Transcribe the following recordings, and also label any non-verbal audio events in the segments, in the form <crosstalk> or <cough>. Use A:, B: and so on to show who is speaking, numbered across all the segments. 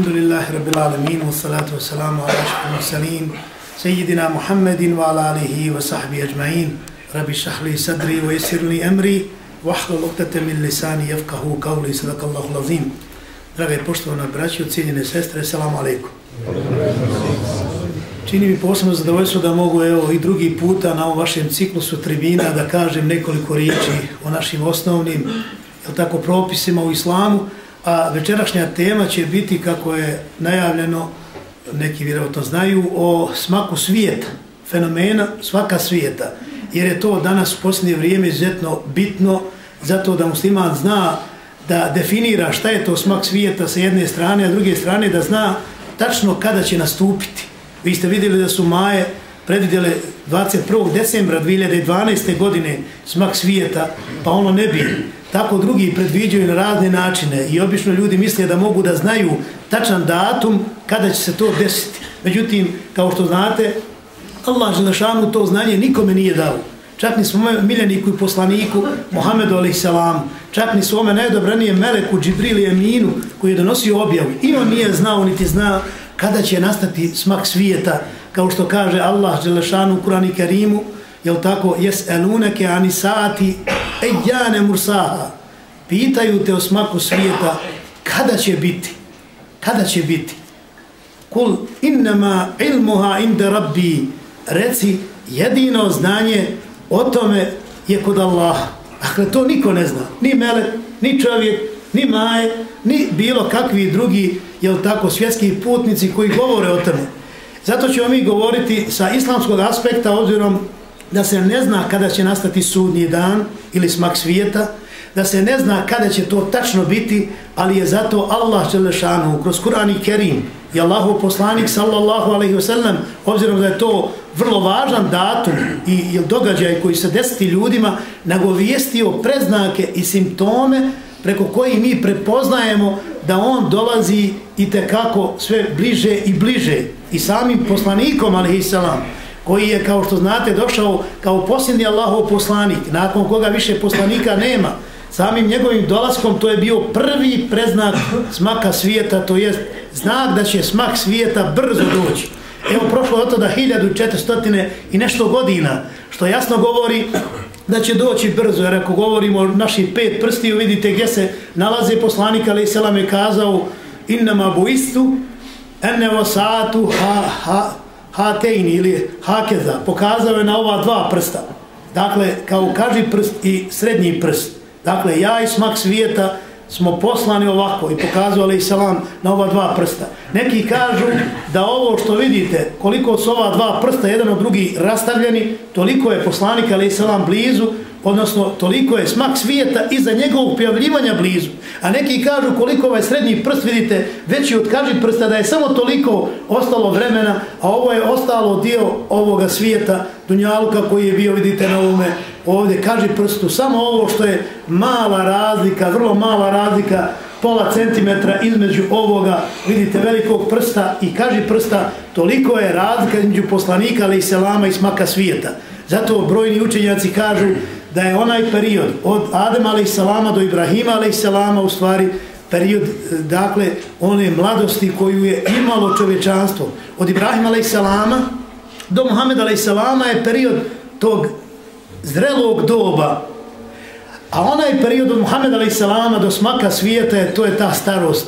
A: الحمد لله رب العالمين والصلاة والسلام على أشرف المرسلين سيدنا محمد وعلى آله وصحبه أجمعين رب اشرح لي صدري ويسر لي أمري واحلل عقدة من لساني يفقهوا قولي صدق الله العظيم Drage poštovane braće, cijenjene sestre, selam aleikum. Čini mi posebno zadovoljstvo da mogu evo i drugi puta na ovom vašem ciklusu tribina da kažem nekoliko riječi o našim osnovnim jel tako, propisima u islamu, a večerašnja tema će biti, kako je najavljeno, neki vjerovatno znaju, o smaku svijeta, fenomena svaka svijeta, jer je to danas u posljednje vrijeme izuzetno bitno, zato da musliman zna da definira šta je to smak svijeta sa jedne strane, a druge strane da zna tačno kada će nastupiti. Vi ste vidjeli da su Maje predvidjeli 21. decembra 2012. godine smak svijeta, pa ono ne bi. Tako drugi predviđaju na razne načine i obično ljudi misle da mogu da znaju tačan datum kada će se to desiti. Međutim, kao što znate, Allah Želešanu to znanje nikome nije dao. Čak ni svome miljeniku i poslaniku Mohamedu a.s. Čak ni svome najdobranijem Meleku Džibrili Eminu koji je donosio objavu. I on nije znao niti zna kada će nastati smak svijeta. Kao što kaže Allah Želešanu u Kurani Kerimu, jel tako, jes eluneke anisati ejane mursaha. Pitaju te o smaku svijeta kada će biti. Kada će biti. Kul innama ilmuha inda rabbi. Reci, jedino znanje o tome je kod Allaha. Dakle, to niko ne zna. Ni Melek, ni čovjek, ni Maje, ni bilo kakvi drugi, jel tako, svjetski putnici koji govore o tome. Zato ćemo mi govoriti sa islamskog aspekta, obzirom da se ne zna kada će nastati sudnji dan ili smak svijeta, da se ne zna kada će to tačno biti, ali je zato Allah Želešanu kroz Kur'an i Kerim i Allahov poslanik sallallahu alaihi wasallam, obzirom da je to vrlo važan datum i, i događaj koji se desiti ljudima, nagovijestio preznake i simptome preko koji mi prepoznajemo da on dolazi i te kako sve bliže i bliže i samim poslanikom alaihissalam koji je, kao što znate, došao kao posljednji Allahov poslanik, nakon koga više poslanika nema, samim njegovim dolaskom to je bio prvi preznak smaka svijeta, to jest znak da će smak svijeta brzo doći. Evo, prošlo je od tada 1400 i nešto godina, što jasno govori da će doći brzo, jer ako govorimo o naših pet prstiju, vidite gdje se nalaze poslanik, ali selam je kazao innama buistu enne osatu ha, ha, hatejni ili hakeza, pokazao je na ova dva prsta. Dakle, kao kaži prst i srednji prst. Dakle, ja i smak svijeta smo poslani ovako i pokazali i salam na ova dva prsta. Neki kažu da ovo što vidite, koliko su ova dva prsta jedan od drugi rastavljeni, toliko je poslanik ali salam blizu, odnosno toliko je smak svijeta iza njegovog pojavljivanja blizu. A neki kažu koliko ovaj srednji prst vidite veći od kaži prsta da je samo toliko ostalo vremena, a ovo je ostalo dio ovoga svijeta Dunjaluka koji je bio vidite na ovome ovdje kaži prstu. Samo ovo što je mala razlika, vrlo mala razlika pola centimetra između ovoga, vidite, velikog prsta i kaži prsta, toliko je razlika između poslanika, ali i selama i smaka svijeta. Zato brojni učenjaci kažu da je onaj period od Adema a.s. do Ibrahima a.s. u stvari period, dakle, one mladosti koju je imalo čovječanstvo. Od Ibrahima a.s. do Muhammeda a.s. je period tog zrelog doba. A onaj period od Muhammeda a.s. do smaka svijeta, to je ta starost.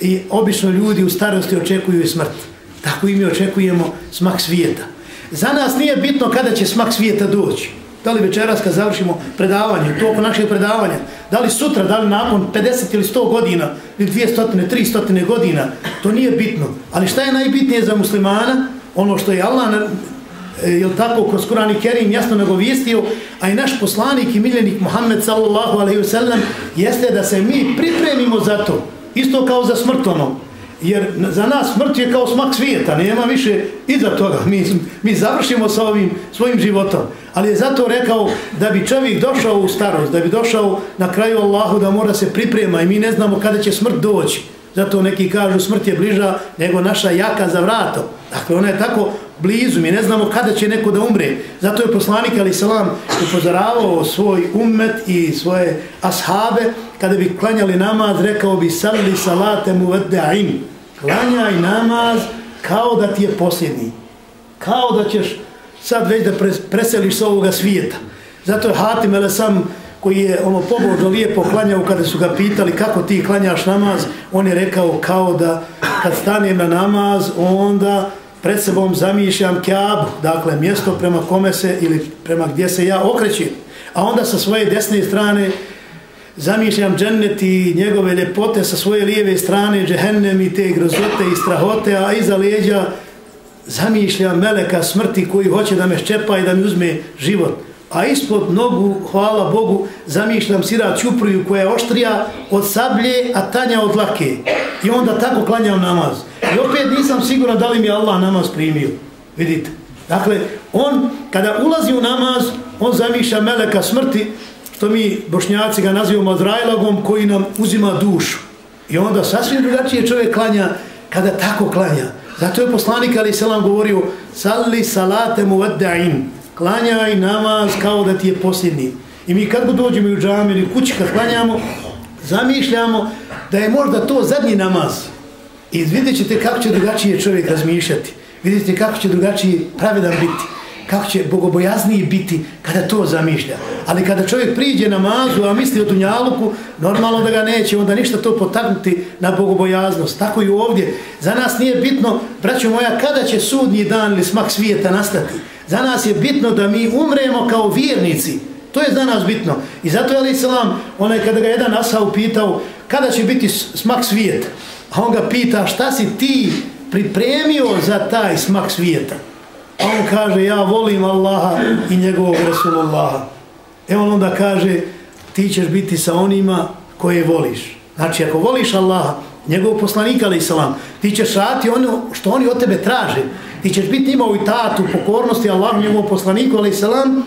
A: I obično ljudi u starosti očekuju i smrt. Tako i mi očekujemo smak svijeta. Za nas nije bitno kada će smak svijeta doći. Da li večeras kad završimo predavanje, to oko našeg predavanja, da li sutra, da li nakon 50 ili 100 godina, ili 200, 300 godina, to nije bitno. Ali šta je najbitnije za muslimana? Ono što je Allah, e, tako, kroz Kur'an i Kerim jasno nagovistio, a i naš poslanik i miljenik Muhammed sallallahu alaihi ve sellem jeste da se mi pripremimo za to. Isto kao za smrt ono jer za nas smrt je kao smak svijeta, nema više iza toga, mi, mi završimo sa ovim svojim životom. Ali je zato rekao da bi čovjek došao u starost, da bi došao na kraju Allahu da mora se priprema i mi ne znamo kada će smrt doći. Zato neki kažu smrt je bliža nego naša jaka za vratom. Dakle, ona je tako blizu, mi ne znamo kada će neko da umre. Zato je poslanik Ali Salam upozoravao svoj ummet i svoje ashabe kada bi klanjali namaz, rekao bi salli salate mu vda'in klanjaj namaz kao da ti je posljednji. Kao da ćeš sad već da preseliš s ovoga svijeta. Zato je Hatim ele sam koji je ono pobožno lijepo klanjao kada su ga pitali kako ti klanjaš namaz, on je rekao kao da kad stanem na namaz, onda pred sebom zamišljam kjabu, dakle mjesto prema kome se ili prema gdje se ja okrećim. A onda sa svoje desne strane zamišljam džennet i njegove ljepote, sa svoje lijeve strane džehennem i te grozote i strahote, a iza leđa zamišljam meleka smrti koji hoće da me ščepa i da mi uzme život a ispod nogu, hvala Bogu, zamišljam sira čupriju koja je oštrija od sablje, a tanja od lake. I onda tako klanjam namaz. I opet nisam siguran da li mi Allah namaz primio. Vidite. Dakle, on, kada ulazi u namaz, on zamišlja meleka smrti, što mi bošnjaci ga nazivamo Azrailagom, koji nam uzima dušu. I onda sasvim drugačije čovjek klanja kada tako klanja. Zato je poslanik Ali Selam govorio Salli salate muvadda'in klanjaj namaz kao da ti je posljednji. I mi kad dođemo u džami ili kući kad klanjamo, zamišljamo da je možda to zadnji namaz. I vidjet ćete kako će drugačije čovjek razmišljati. Vidjet ćete kako će drugačije pravedan biti. Kako će bogobojazniji biti kada to zamišlja. Ali kada čovjek priđe na mazu, a misli o tunjaluku, normalno da ga neće, onda ništa to potaknuti na bogobojaznost. Tako i ovdje. Za nas nije bitno, braćo moja, kada će sudnji dan ili smak svijeta nastati. Za nas je bitno da mi umremo kao vjernici. To je za nas bitno. I zato je Ali Salam, onaj kada ga jedan Asa upitao, kada će biti smak svijeta? A on ga pita, šta si ti pripremio za taj smak svijeta? A on kaže, ja volim Allaha i njegovog Rasulullaha. E on onda kaže, ti ćeš biti sa onima koje voliš. Znači, ako voliš Allaha, njegov poslanika, ali salam, ti ćeš raditi ono što oni od tebe traže ti ćeš biti imao i tatu pokornosti Allahu njegovom poslaniku ali salam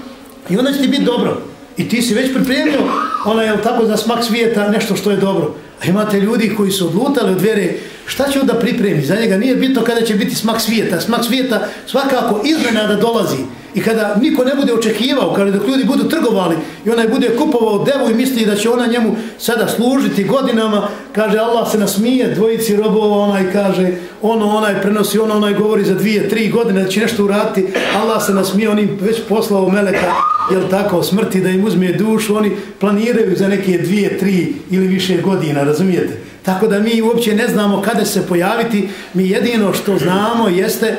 A: i onda će ti biti dobro i ti si već pripremio ona je tako za smak svijeta nešto što je dobro a imate ljudi koji su odlutali od vere šta će onda pripremiti? za njega nije bitno kada će biti smak svijeta smak svijeta svakako iznenada dolazi I kada niko ne bude očekivao, kada dok ljudi budu trgovali i onaj bude kupovao devu i misli da će ona njemu sada služiti godinama, kaže Allah se nasmije dvojici robova, onaj kaže ono, onaj prenosi, ono, onaj govori za dvije, tri godine da će nešto urati, Allah se nasmije, oni već poslao meleka, jel tako, smrti da im uzme dušu, oni planiraju za neke dvije, tri ili više godina, razumijete? Tako da mi uopće ne znamo kada se pojaviti, mi jedino što znamo jeste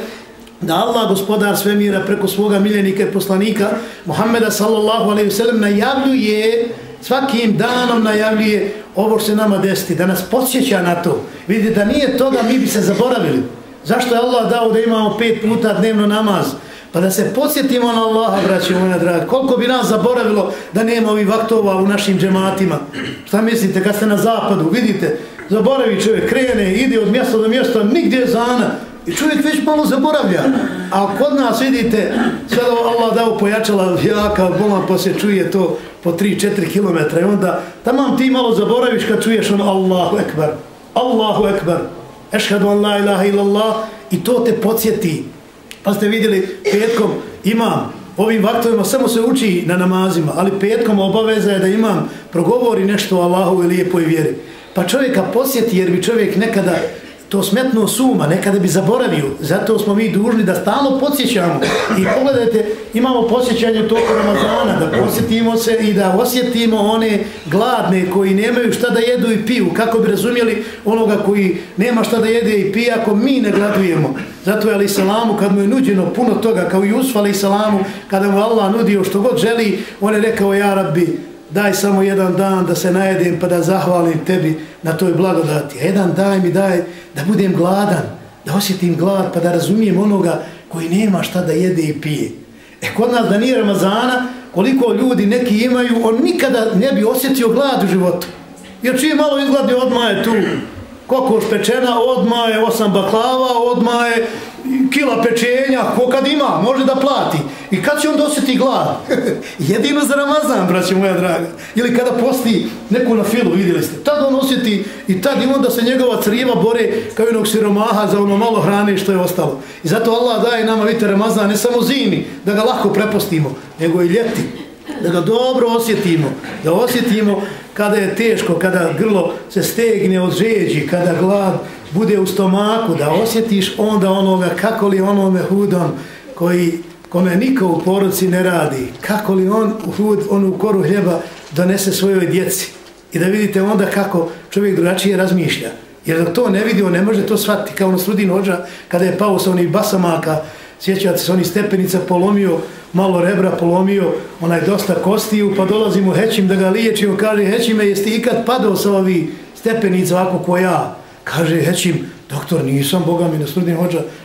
A: da Allah, gospodar svemira, preko svoga miljenika i poslanika, Muhammeda sallallahu alaihi sallam, najavljuje, svakim danom najavljuje ovo što se nama desiti, da nas podsjeća na to. Vidite, da nije toga, mi bi se zaboravili. Zašto je Allah dao da imamo pet puta dnevno namaz? Pa da se podsjetimo na Allaha, braći moja draga. Koliko bi nas zaboravilo da nema ovih vaktova u našim džematima? Šta mislite, kad ste na zapadu, vidite, zaboravi čovjek, krene, ide od mjesta do mjesta, nigdje je zana, I čovjek već malo zaboravlja. A kod nas vidite, sada Allah dao pojačala jaka, bolan pa se čuje to po 3-4 km. I onda tamam ti malo zaboraviš kad čuješ ono Allahu Ekber. Allahu Ekber. Ešhadu an la ilaha illallah. I to te podsjeti. Pa ste vidjeli, petkom imam ovim vaktovima samo se uči na namazima, ali petkom obaveza je da imam progovori nešto o Allahu i lijepoj vjeri. Pa čovjeka posjeti jer bi čovjek nekada to smetno suma, nekada bi zaboravio. Zato smo mi dužni da stalno podsjećamo. I pogledajte, imamo podsjećanje toku Ramazana, da podsjetimo se i da osjetimo one gladne koji nemaju šta da jedu i piju. Kako bi razumjeli onoga koji nema šta da jede i pije ako mi ne gladujemo. Zato je Ali Salamu, kad mu je nuđeno puno toga, kao i Usfa Ali Salamu, kada mu Allah nudio što god želi, on je rekao, ja rabbi, daj samo jedan dan da se najedem pa da zahvalim tebi na toj blagodati. A jedan daj mi daj da budem gladan, da osjetim glad pa da razumijem onoga koji nema šta da jede i pije. E kod nas da nije Ramazana, koliko ljudi neki imaju, on nikada ne bi osjetio glad u životu. Jer čije malo izgladi odmah je tu kokoš pečena, odmah je osam baklava, odmah je kila pečenja, ko kad ima, može da plati. I kad će on dosjeti glad? <laughs> Jedino za Ramazan, braće moja draga. Ili kada posti neku na filu, vidjeli ste. Tad on osjeti i tad ima da se njegova crijeva bore kao jednog siromaha za ono malo hrane što je ostalo. I zato Allah daje nama, vidite, Ramazan ne samo zimi, da ga lako prepostimo, nego i ljeti da ga dobro osjetimo, da osjetimo kada je teško, kada grlo se stegne od žeđi, kada glad bude u stomaku, da osjetiš onda onoga kako li onome hudom koji kome niko u poruci ne radi, kako li on hud, onu koru hljeba donese svojoj djeci i da vidite onda kako čovjek drugačije razmišlja. Jer da to ne vidi, on ne može to shvatiti kao ono srudin ođa kada je pao sa onih basamaka, sjećate se, oni stepenica polomio, malo rebra polomio, onaj dosta kostiju, pa dolazimo Hećim da ga liječio, kaže Hećime, jeste ikad padao sa ovi stepenica ovako ko ja? Kaže Hećim, doktor, nisam, Boga mi, na srudin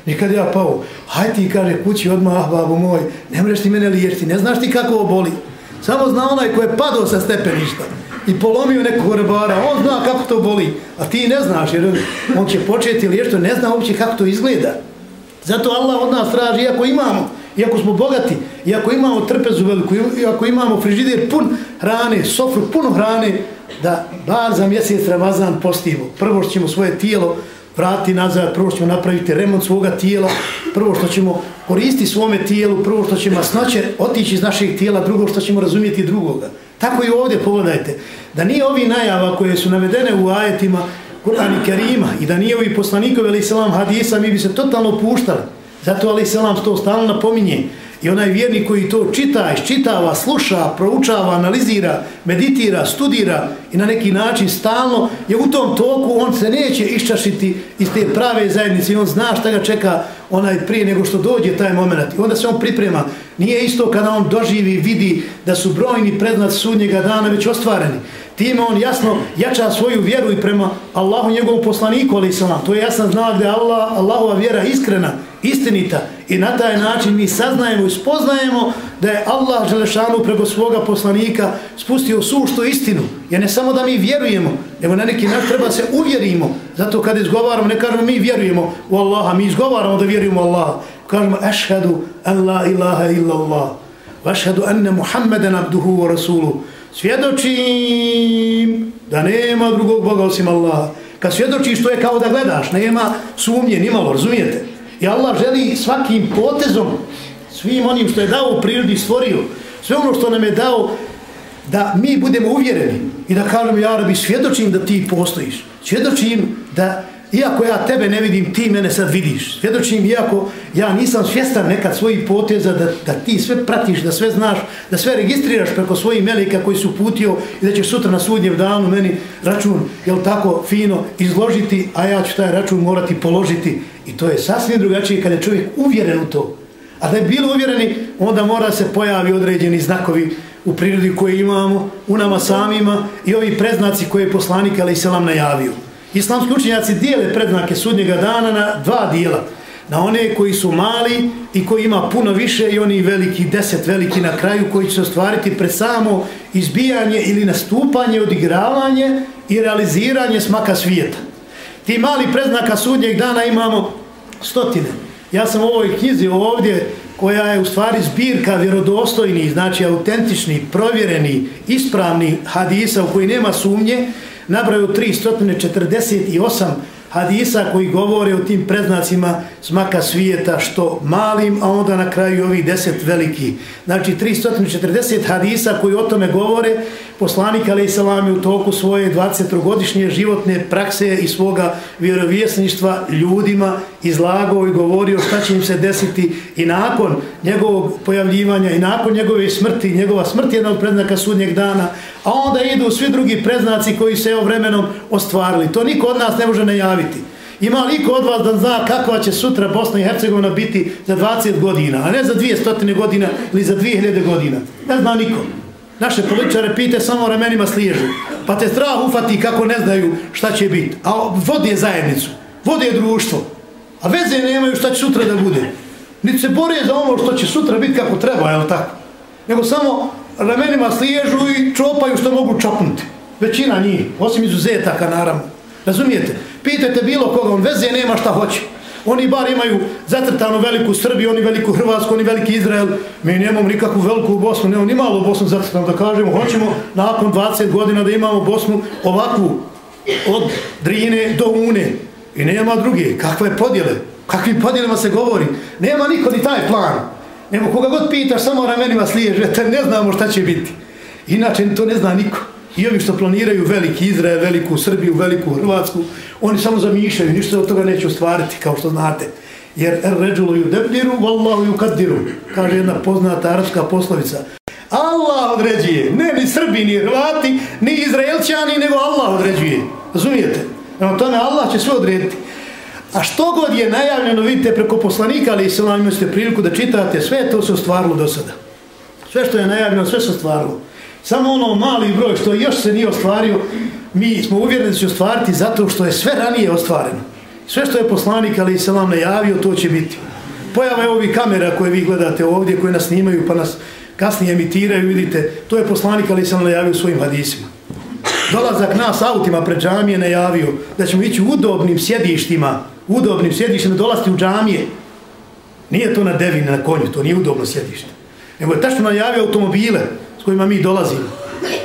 A: nikad ja pao. Haj ti, kaže, kući odmah, ah, babo moj, ne mreš ti mene liječiti, ne znaš ti kako ovo boli. Samo zna onaj ko je padao sa stepeništa i polomio nekog rebara, on zna kako to boli, a ti ne znaš, jer on će početi liječiti, ne zna uopće kako to izgleda. Zato Allah od nas traži, iako imamo, iako smo bogati, iako imamo trpezu veliku, iako imamo frižider pun hrane, sofru punu hrane, da bar za mjesec Ramazan postimo. Prvo što ćemo svoje tijelo vrati nazad, prvo što ćemo napraviti remont svoga tijela, prvo što ćemo koristiti svome tijelu, prvo što ćemo masnoće otići iz naših tijela, drugo što ćemo razumijeti drugoga. Tako i ovdje pogledajte, da nije ovi najava koje su navedene u ajetima Kur'an i Kerima i da nije ovi poslanikovi ali selam hadisa, mi bi se totalno puštali. Zato ali selam to stalno napominje. I onaj vjernik koji to čita, iščitava, sluša, proučava, analizira, meditira, studira i na neki način stalno je u tom toku, on se neće iščašiti iz te prave zajednice i on zna šta ga čeka onaj prije nego što dođe taj moment. I onda se on priprema. Nije isto kada on doživi, vidi da su brojni prednad sudnjega dana već ostvareni. Time on jasno jača svoju vjeru i prema Allahu njegovom poslaniku, ali sam To je jasan znak da je Allah, Allahova vjera iskrena, istinita. I na taj način mi saznajemo i spoznajemo da je Allah Želešanu preko svoga poslanika spustio suštu istinu. Jer ne samo da mi vjerujemo, nego na neki način treba se uvjerimo. Zato kad izgovaramo, ne kažemo mi vjerujemo u Allaha, mi izgovaramo da vjerujemo u Allaha. Kažemo, ašhadu an la ilaha illa Allah. Vašhadu anna Muhammeden abduhu wa rasuluhu svjedočim da nema drugog Boga osim Allaha. Kad svjedočiš, to je kao da gledaš, nema sumnje, nimalo, razumijete? I Allah želi svakim potezom, svim onim što je dao u prirodi stvorio, sve ono što nam je dao, da mi budemo uvjereni i da kažemo, ja rabi, svjedočim da ti postojiš. Svjedočim da iako ja tebe ne vidim, ti mene sad vidiš. Svjedočim, iako ja nisam svjestan nekad svojih poteza da, da ti sve pratiš, da sve znaš, da sve registriraš preko svojih melika koji su putio i da ćeš sutra na sudnjev danu meni račun, jel tako, fino izložiti, a ja ću taj račun morati položiti. I to je sasvim drugačije kada je čovjek uvjeren u to. A da je bilo uvjereni, onda mora se pojavi određeni znakovi u prirodi koje imamo, u nama samima i ovi preznaci koje je poslanik, ali i selam najavio. Islamski učenjaci dijele predznake sudnjega dana na dva dijela. Na one koji su mali i koji ima puno više i oni veliki, deset veliki na kraju koji će se ostvariti pre samo izbijanje ili nastupanje, odigravanje i realiziranje smaka svijeta. Ti mali predznaka sudnjeg dana imamo stotine. Ja sam u ovoj knjizi ovdje koja je u stvari zbirka vjerodostojnih, znači autentični, provjereni, ispravni hadisa u koji nema sumnje, nabraju 348 hadisa koji govore o tim preznacima smaka svijeta što malim, a onda na kraju ovih deset veliki. Znači 340 hadisa koji o tome govore, poslanik Ali Salam je u toku svoje 20-godišnje životne prakse i svoga vjerovjesništva ljudima izlagao i govorio šta će im se desiti i nakon njegovog pojavljivanja i nakon njegove smrti, njegova smrt je jedna od predznaka sudnjeg dana, a onda idu svi drugi predznaci koji se vremenom ostvarili. To niko od nas ne može najaviti. Ima li od vas da zna kakva će sutra Bosna i Hercegovina biti za 20 godina, a ne za 200 godina ili za 2000 godina? Ne zna niko. Naše političare pite samo ramenima sliježu. Pa te strah ufati kako ne znaju šta će biti. A vodi je zajednicu, vodi je društvo. A veze nemaju šta će sutra da bude. Niti se bore za ono što će sutra biti kako treba, je tako? Nego samo ramenima sliježu i čopaju što mogu čopnuti. Većina njih, osim izuzetaka naravno. Razumijete? Pitajte bilo koga, on veze nema šta hoće. Oni bar imaju zatrtanu veliku Srbiju, oni veliku Hrvatsku, oni veliki Izrael. Mi nemamo nikakvu veliku Bosnu, nemamo ni malo Bosnu zatrtanu da kažemo. Hoćemo nakon 20 godina da imamo Bosnu ovakvu od Drine do Une. I nema druge. Kakve podjele? Kakvim podjelima se govori? Nema niko ni taj plan. Nego koga god pitaš, samo ramenima sliježete, ne znamo šta će biti. Inače, to ne zna niko. I ovi što planiraju veliki Izrael, veliku Srbiju, veliku Hrvatsku, oni samo zamišljaju, ništa od toga neće ostvariti, kao što znate. Jer er ređulu ju debdiru, vallahu ju kadiru, kaže jedna poznata arabska poslovica. Allah određuje, ne ni Srbi, ni Hrvati, ni Izraelčani, nego Allah određuje. Razumijete? Evo tome Allah će sve odrediti. A što god je najavljeno, vidite, preko poslanika, ali se vam imate priliku da čitate, sve to se ostvarilo do sada. Sve što je najavljeno, sve se ostvarilo. Samo ono mali broj što još se nije ostvario, mi smo uvjereni da će ostvariti zato što je sve ranije ostvareno. Sve što je poslanik, ali se vam najavio, to će biti. Pojava je ovi kamera koje vi gledate ovdje, koje nas snimaju, pa nas kasnije emitiraju, vidite, to je poslanik, ali se vam najavio svojim hadisima. Dolazak nas autima pred džamije najavio da ćemo ići u udobnim sjedištima, udobnim sjedištima, dolaziti u džamije. Nije to na devine, na konju, to nije udobno sjedište. Nego je tačno najavio automobile s kojima mi dolazimo.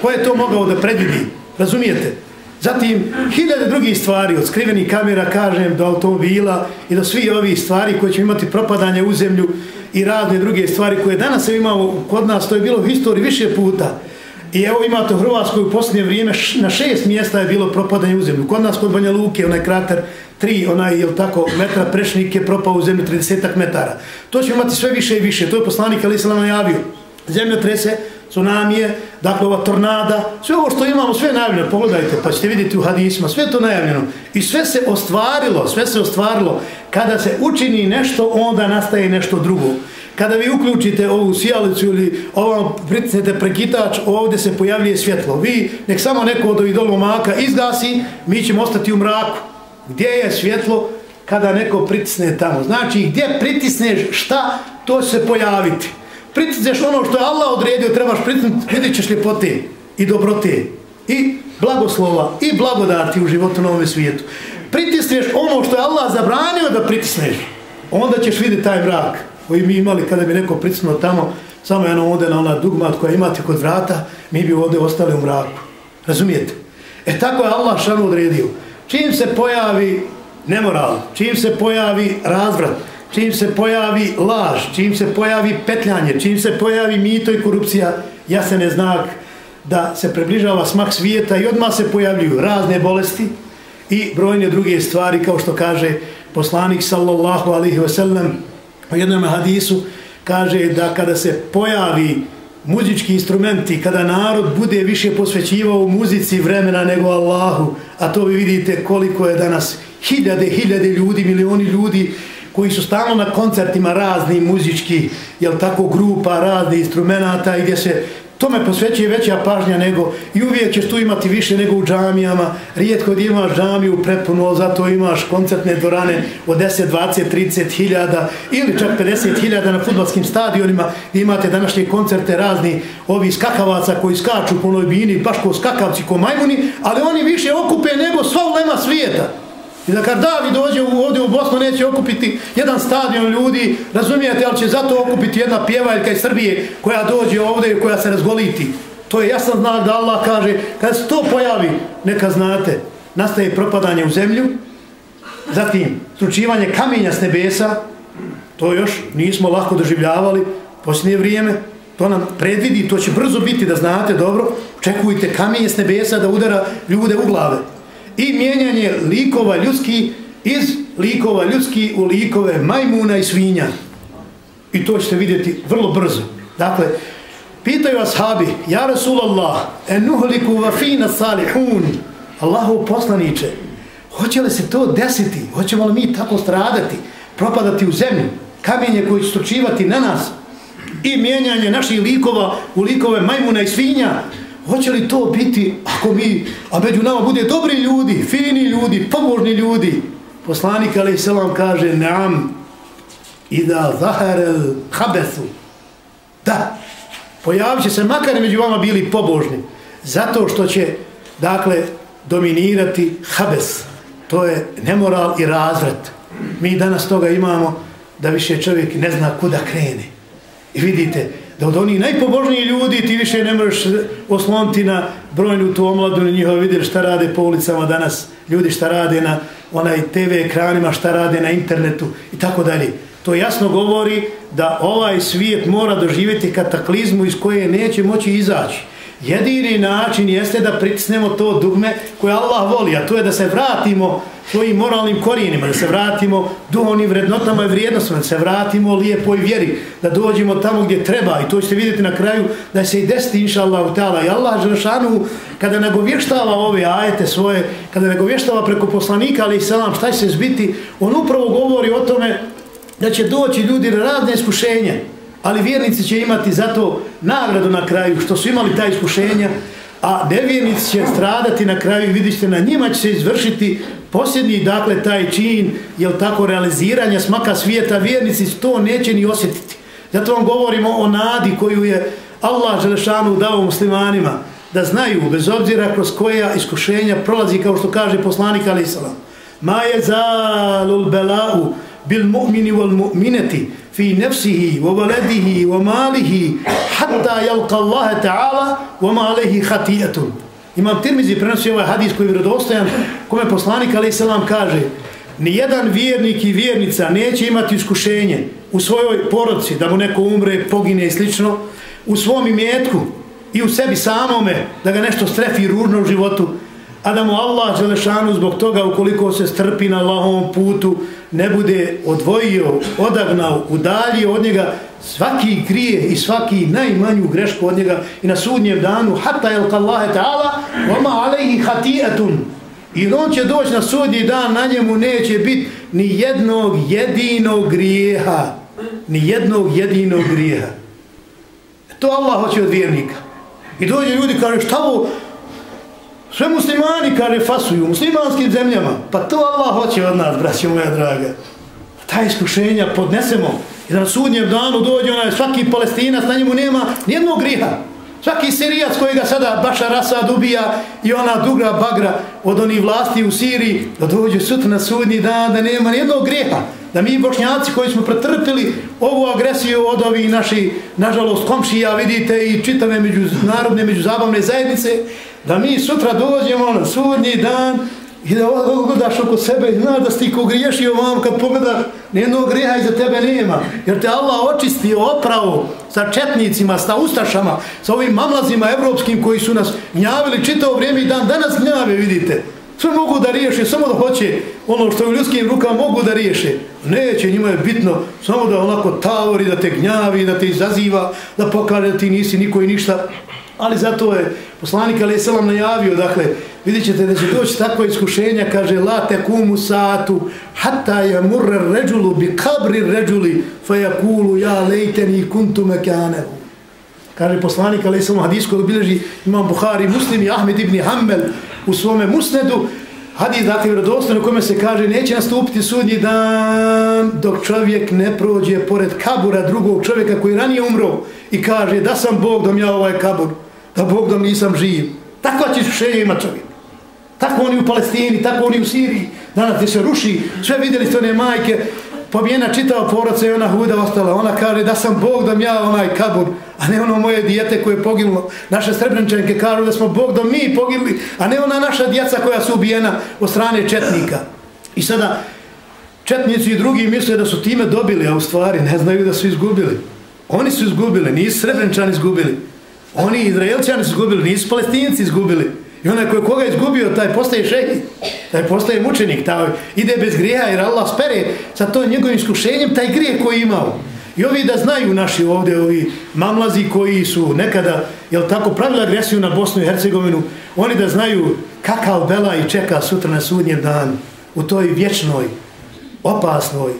A: Ko je to mogao da predvidi? Razumijete? Zatim, hiljade drugih stvari, od skrivenih kamera, kažem, do automobila i do svi ovih stvari koje će imati propadanje u zemlju i razne druge stvari koje danas imamo kod nas, to je bilo u historiji više puta. I evo imate u Hrvatskoj u posljednje vrijeme na šest mjesta je bilo propadanje u zemlju. Kod nas kod Banja Luke, onaj krater, tri, onaj, jel tako, metra prešnik je propao u zemlju 30 metara. To će imati sve više i više. To je poslanik Ali Salam najavio. Zemlja trese, tsunamije, dakle ova tornada, sve ovo što imamo, sve je najavljeno, pogledajte, pa ćete vidjeti u hadisima, sve to najavljeno. I sve se ostvarilo, sve se ostvarilo. Kada se učini nešto, onda nastaje nešto drugo. Kada vi uključite ovu sijalicu ili ovom pritisnete prekitač, ovdje se pojavljuje svjetlo. Vi, nek samo neko od ovih dolomaka izgasi, mi ćemo ostati u mraku. Gdje je svjetlo? Kada neko pritisne tamo. Znači, gdje pritisneš šta, to će se pojaviti pritisneš ono što je Allah odredio, trebaš pritisnuti, vidit ćeš ljepote i dobrote i blagoslova i blagodati u životu na ovom svijetu. Pritisneš ono što je Allah zabranio da pritisneš, onda ćeš vidjeti taj mrak koji mi imali kada bi neko pritisnuo tamo, samo jedno ovdje na ona dugmat koja imate kod vrata, mi bi ovdje ostali u mraku. Razumijete? E tako je Allah šanu odredio. Čim se pojavi nemoral, čim se pojavi razvrat, čim se pojavi laž, čim se pojavi petljanje, čim se pojavi mito i korupcija, ja se ne znak da se približava smak svijeta i odmah se pojavljuju razne bolesti i brojne druge stvari, kao što kaže poslanik sallallahu alihi wasallam u jednom hadisu, kaže da kada se pojavi muzički instrumenti, kada narod bude više posvećivao muzici vremena nego Allahu, a to vi vidite koliko je danas hiljade, hiljade ljudi, milioni ljudi koji su stalno na koncertima razni muzički, jel tako, grupa, razni instrumenta i gdje se tome posvećuje veća pažnja nego i uvijek ćeš tu imati više nego u džamijama. Rijetko gdje imaš džamiju prepunu, zato imaš koncertne dvorane od 10, 20, 30 hiljada ili čak 50 hiljada na futbalskim stadionima gdje imate današnje koncerte razni ovi skakavaca koji skaču po nojbini, baš ko skakavci, ko majmuni, ali oni više okupe nego sva ulema svijeta. I da kad Davi dođe ovdje u Bosnu neće okupiti jedan stadion ljudi, razumijete, ali će zato okupiti jedna pjevaljka iz Srbije koja dođe ovdje i koja se razgoliti. To je jasan znak da Allah kaže, kad se to pojavi, neka znate, nastaje propadanje u zemlju, zatim stručivanje kamenja s nebesa, to još nismo lako doživljavali, posljednje vrijeme, to nam predvidi, to će brzo biti da znate dobro, čekujte kamenje s nebesa da udara ljude u glave i mijenjanje likova ljudski iz likova ljudski u likove majmuna i svinja. I to ćete vidjeti vrlo brzo. Dakle, pitaju ashabi, ja Rasulallah, enuhliku vafina salihun, Allahu poslaniće, hoće li se to desiti? Hoćemo li mi tako stradati, propadati u zemlju, kamenje koji će stručivati na nas i mijenjanje naših likova u likove majmuna i svinja, Hoće li to biti, ako mi, a među nama bude dobri ljudi, fini ljudi, pobožni ljudi? Poslanik Ali Selam kaže, neam, i da zaharel habethu. Da, pojavit će se, makar među vama bili pobožni, zato što će, dakle, dominirati habes. To je nemoral i razvrat. Mi danas toga imamo da više čovjek ne zna kuda krene. I vidite, da od onih najpobožniji ljudi ti više ne možeš osloniti na brojnu tu omladinu njihova vidjeti šta rade po ulicama danas, ljudi šta rade na onaj TV ekranima, šta rade na internetu i tako dalje. To jasno govori da ovaj svijet mora doživjeti kataklizmu iz koje neće moći izaći. Jedini način jeste da pritisnemo to dugme koje Allah voli, a to je da se vratimo svojim moralnim korijenima, da se vratimo duhovnim vrednotama i vrijednostima, da se vratimo lijepoj vjeri, da dođemo tamo gdje treba. I to ćete vidjeti na kraju da se i desiti inša Allah i Allah Želšanu kada nagovještava ove ajete svoje, kada nagovještava preko poslanika ali i selam šta će se zbiti, on upravo govori o tome da će doći ljudi na razne iskušenja, ali vjernici će imati zato nagradu na kraju što su imali ta iskušenja, a nevjernici će stradati na kraju, vidite, na njima će se izvršiti posljednji, dakle, taj čin, jel tako, realiziranja smaka svijeta, vjernici to neće ni osjetiti. Zato vam govorimo o nadi koju je Allah Želešanu dao muslimanima, da znaju, bez obzira kroz koja iskušenja prolazi, kao što kaže poslanik Ali Isalam, ma je zalul bela'u bil mu'mini wal mu'minati fi nefsihi wa waladihi wa malihi hatta yalqa Allah ta'ala wa ma alayhi Imam Tirmizi prenosi ovaj hadis koji je vjerodostojan kome poslanik ali selam kaže ni jedan vjernik i vjernica neće imati iskušenje u svojoj porodci da mu neko umre, pogine i slično u svom imetku i u sebi samome da ga nešto strefi ružno u životu a da mu Allah Đelešanu zbog toga ukoliko se strpi na Allahovom putu ne bude odvojio, odagnao, udaljio od njega svaki grije i svaki najmanju grešku od njega. I na sudnjem danu hatta el kallahe ta'ala vama alaihi hatijetun i on će doći na sudnji dan na njemu neće biti ni jednog jedinog grijeha. Ni jednog jedinog grijeha. E to Allah hoće od vjernika. I dođe ljudi kaže šta ovo? Sve muslimani, kaže, fasuju u muslimanskim zemljama. Pa to Allah hoće od nas, braćo moja draga. Ta iskušenja podnesemo. I da na sudnjem danu dođe onaj svaki palestinac, na njemu nema nijednog griha. Svaki sirijac koji ga sada Bašar Asad ubija i ona dugra bagra od onih vlasti u Siriji, da dođe sutra na sudnji dan, da nema nijednog griha. Da mi bošnjaci koji smo pretrpili ovu agresiju od ovih naših, nažalost, komšija, vidite, i čitave međunarodne, međuzabavne zajednice, da mi sutra dođemo na sudnji dan i da ogledaš oko sebe i znaš da si ko griješio vam kad pogledaš nijednog grijeha iza tebe nema. Jer te Allah očisti opravo sa četnicima, sa ustašama sa ovim mamlazima evropskim koji su nas gnjavili čitao vrijeme i dan danas gnjave vidite. Sve mogu da riješe samo da hoće ono što u ljudskim rukama mogu da riješe. Neće, njima je bitno samo da onako tavori, da te gnjavi da te izaziva, da pokaže da ti nisi niko i ništa. Ali zato je poslanik Ali Selam najavio, dakle, vidjet ćete da će doći takvo iskušenja, kaže, la te kumu satu, hatta je murre ređulu, bi kabri ređuli, fa ja kulu, ja lejteni kuntu mekanehu. Kaže poslanik Ali Selam, hadis koji obilježi imam Buhari, muslim i Ahmed ibn Hanbel u svome musnedu, hadis dakle vredostan u kome se kaže, neće nastupiti sudnji dan dok čovjek ne prođe pored kabura drugog čovjeka koji ranije umro i kaže da sam Bog dom ja ovaj kabur da Bog da nisam živ. Tako će še ima čovjek. Tako oni u Palestini, tako oni u Siriji. Danas ti se ruši, sve vidjeli ste one majke, pobijena čitava porodca i ona huda ostala. Ona kaže da sam Bog da ja onaj kabur, a ne ono moje dijete koje je poginulo. Naše srebrničanke kažu da smo Bog da mi poginuli, a ne ona naša djeca koja su ubijena od strane četnika. I sada četnici i drugi misle da su time dobili, a u stvari ne znaju da su izgubili. Oni su izgubili, nisu srebrničani izgubili. Oni Izraelčani su izgubili, nisu palestinci izgubili. I onaj koji koga izgubio, taj postaje šehid, taj postaje mučenik, taj ide bez grija jer Allah spere sa to njegovim iskušenjem taj grije koji imao. I ovi da znaju naši ovdje, ovi mamlazi koji su nekada, jel tako, pravili agresiju na Bosnu i Hercegovinu, oni da znaju kakav bela i čeka sutra na sudnjem dan u toj vječnoj, opasnoj,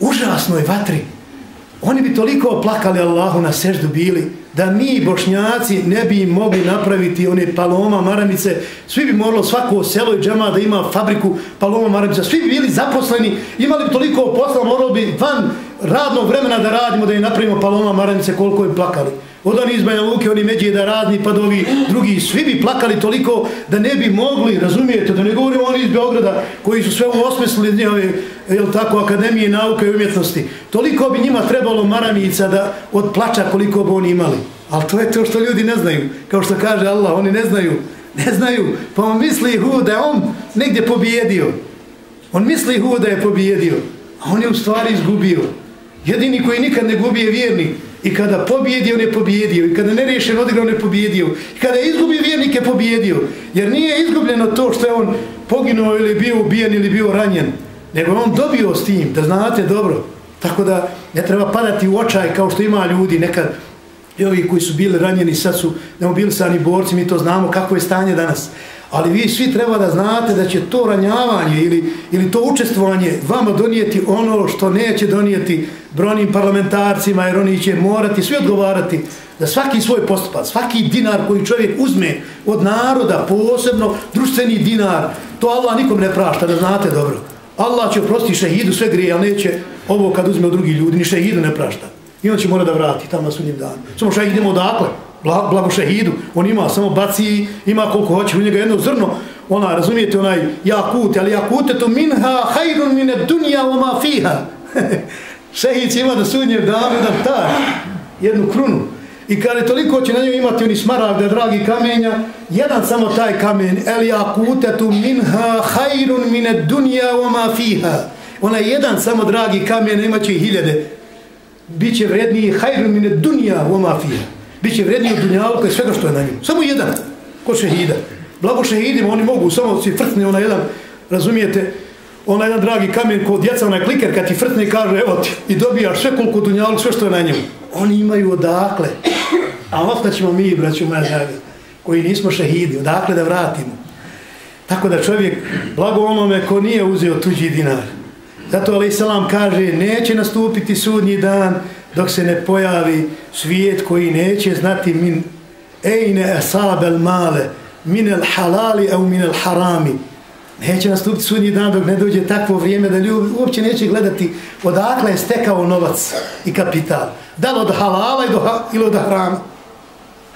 A: užasnoj vatri. Oni bi toliko plakali Allahu na seždu bili, da mi bošnjaci ne bi mogli napraviti one paloma maramice, svi bi moralo svako selo i džema da ima fabriku paloma maramica, svi bi bili zaposleni, imali bi toliko posla, moralo bi van radnog vremena da radimo, da im napravimo paloma maramice koliko bi plakali. Od oni iz Banja Luke, oni međe da radni, pa dovi drugi, svi bi plakali toliko da ne bi mogli, razumijete, da ne govorimo oni iz Beograda koji su sve u osmislili njihove, jel tako, Akademije nauke i umjetnosti. Toliko bi njima trebalo maramica da od plača koliko bi oni imali. Ali to je to što ljudi ne znaju. Kao što kaže Allah, oni ne znaju. Ne znaju. Pa on misli hu da on negdje pobjedio. On misli hu da je pobjedio. A on je u stvari izgubio. Jedini koji nikad ne gubi je vjernik. I kada pobjedio, ne pobjedio. I kada ne riješen odigrao, ne pobjedio. I kada je izgubio vjernik, je pobjedio. Jer nije izgubljeno to što je on poginuo ili bio ubijen ili bio ranjen. Nego on dobio s tim, da znate dobro. Tako da ne treba padati u očaj kao što ima ljudi nekad. I ovi koji su bili ranjeni, sad su nemobilisani borci, mi to znamo kako je stanje danas ali vi svi treba da znate da će to ranjavanje ili, ili to učestvovanje vama donijeti ono što neće donijeti bronim parlamentarcima, jer oni će morati svi odgovarati da svaki svoj postupak, svaki dinar koji čovjek uzme od naroda, posebno društveni dinar, to Allah nikom ne prašta, da znate dobro. Allah će oprostiti šehidu sve grije, ali neće ovo kad uzme od drugih ljudi, ni šehidu ne prašta. I on će mora da vrati tamo na sudnjem danu. Samo šehid idemo odakle? Blago šehidu, on ima samo baci, ima koliko hoće u njega jedno zrno, ona, razumijete, onaj jakut, ali jakute to minha hajrun mine dunja oma fiha. <laughs> Šehid ima da sudnje danu jedan ta jednu krunu. I kada toliko će na njoj imati oni smaragde, dragi kamenja, jedan samo taj kamen, el jakute tu minha hajrun mine dunja oma fiha. Ona jedan samo, dragi kamen, imaće hiljade. Biće vredniji hajrun mine dunja oma fiha bit će vredniji od dunjalka i svega što je na njemu. Samo jedan, ko šehida. Blago šehidima, oni mogu samo si frtni ona jedan, razumijete, ona jedan dragi kamen kod djeca, onaj kliker, kad ti frtne kaže, evo ti, i dobijaš sve koliko dunjalka, sve što je na njemu. Oni imaju odakle. A ofta ćemo mi, braću moja draga, koji nismo šehidi, odakle da vratimo. Tako da čovjek, blago onome ko nije uzeo tuđi dinar. Zato, ali salam kaže, neće nastupiti sudnji dan, dok se ne pojavi svijet koji neće znati min ejne asabel male min el halali au min el harami. Neće nastupiti sudnji dan dok ne dođe takvo vrijeme da ljudi uopće neće gledati odakle je stekao novac i kapital. Da li od halala ili od harama.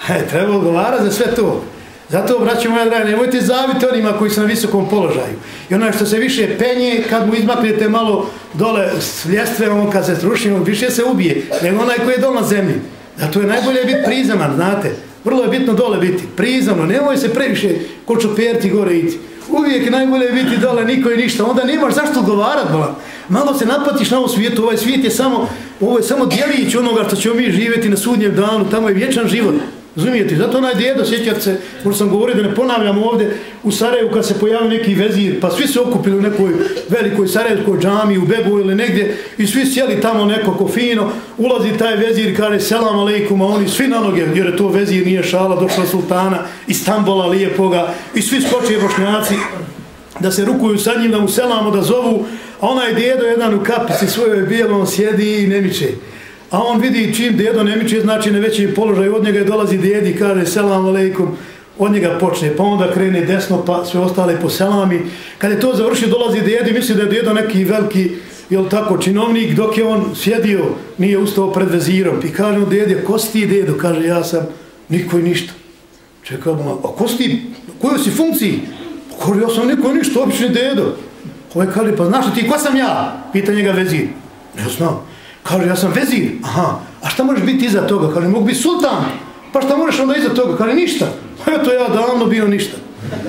A: He, treba odgovarati za sve to. Zato, braći moja draga, nemojte zaviti onima koji su na visokom položaju. I onaj što se više penje, kad mu izmaknete malo dole s ljestve, on kad se struši, on više se ubije, nego onaj koji je dole na zemlji. Zato je najbolje biti prizaman, znate. Vrlo je bitno dole biti. Prizamno, nemoj se previše kočoperti gore iti. Uvijek je najbolje biti dole, niko je ništa. Onda nemaš zašto govarat, bola. Malo se napatiš na ovom svijetu, ovaj svijet je samo, ovo je samo djelić onoga što ćemo mi živjeti na sudnjem danu, tamo je vječan život. Razumijete? Zato onaj djedo, sjećat se, možda sam govorio da ne ponavljam ovdje, u Sarajevu kad se pojavio neki vezir, pa svi se okupili u nekoj velikoj Sarajevskoj džami, u Begu ili negdje, i svi sjeli tamo neko kofino, ulazi taj vezir kaže selam aleikum, a oni svi na noge, jer je to vezir, nije šala, došla sultana iz lijepoga, i svi skoče bošnjaci da se rukuju sa njim, da mu selamo, da zovu, a onaj djedo jedan u kapici svojoj bijelom sjedi i ne miče. A on vidi čim dedo ne miče, znači na veći položaj, od njega dolazi djedi i kaže selam aleikum, od njega počne, pa onda krene desno, pa sve ostale po selami. Kad je to završio, dolazi djedi, misli da je djedo neki veliki, jel tako, činovnik, dok je on sjedio, nije ustao pred vezirom. I kaže on dedi, ko si ti djedo? Kaže, ja sam niko i ništa. Čekaj, a ko si ti, kojoj si funkciji? Kaže, ja sam niko i ništa, obični djedo. Ovo je kaže, pa znaš ti, ko sam ja? Pita njega vezir. Ne znam. Kaže, ja sam vezir. Aha, a šta možeš biti iza toga? Kaže, mogu biti sultan. Pa šta možeš onda iza toga? Kaže, ništa. Pa eto ja davno bio ništa.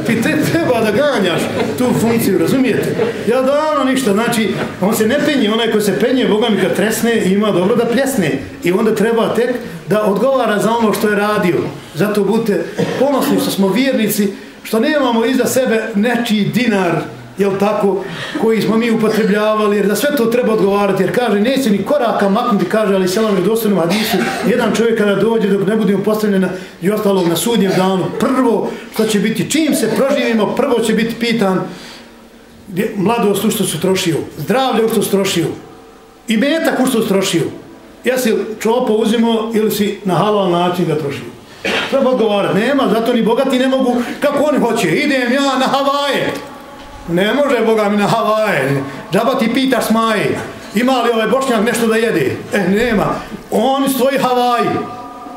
A: Ti te treba da ganjaš tu funkciju, razumijete? Ja davno ništa, znači, on se ne penje, onaj ko se penje, Boga mi kad tresne, ima dobro da pljesne. I onda treba tek da odgovara za ono što je radio. Zato budite ponosni što smo vjernici, što nemamo iza sebe nečiji dinar, jel tako, koji smo mi upotrebljavali, jer da sve to treba odgovarati, jer kaže, neće ni koraka maknuti, kaže, ali selam je dostanom hadisu, jedan čovjek kada dođe dok ne budemo postavljeni i ostalo na sudnjem danu, prvo što će biti, čim se proživimo, prvo će biti pitan mladost u što su trošio, zdravlje u što su trošio, i metak u što su trošio, jesi čopo uzimo ili si na halal način ga trošio. Treba odgovarati, nema, zato ni bogati ne mogu, kako oni hoće, idem ja na Havaje, Ne može Boga mi na Havaje. Džaba ti pitaš Maji, Ima li ovaj bošnjak nešto da jede? E, nema. Oni svoji Havaji.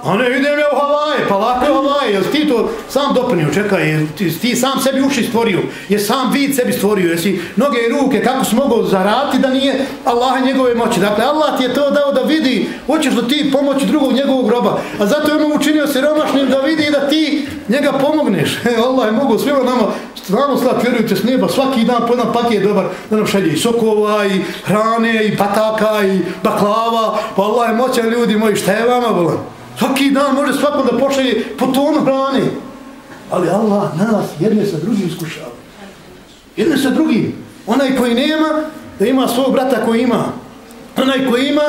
A: A ne, idem ja u Havaje, pa lako je Havaje, jel ti to sam doprinio, čekaj, jel ti, ti sam sebi uši stvorio, je sam vid sebi stvorio, jesi noge i ruke, kako si mogao zarati da nije Allah njegove moći. Dakle, Allah ti je to dao da vidi, hoćeš da ti pomoći drugog njegovog groba, a zato je ono učinio siromašnim da vidi da ti njega pomogneš. <laughs> E, Allah je mogu svima nama stvarno slat, vjerujte s neba, svaki dan po jedan paket dobar, da nam šalje i sokova, i hrane, i pataka, i baklava, pa Allah je moćan ljudi moji, šta je vama, bolan? Svaki dan može svakom da počne po tonu hrane. Ali Allah nas jedne sa drugim iskušava. Jedne sa drugim. Onaj koji nema, da ima svog brata koji ima. Onaj koji ima,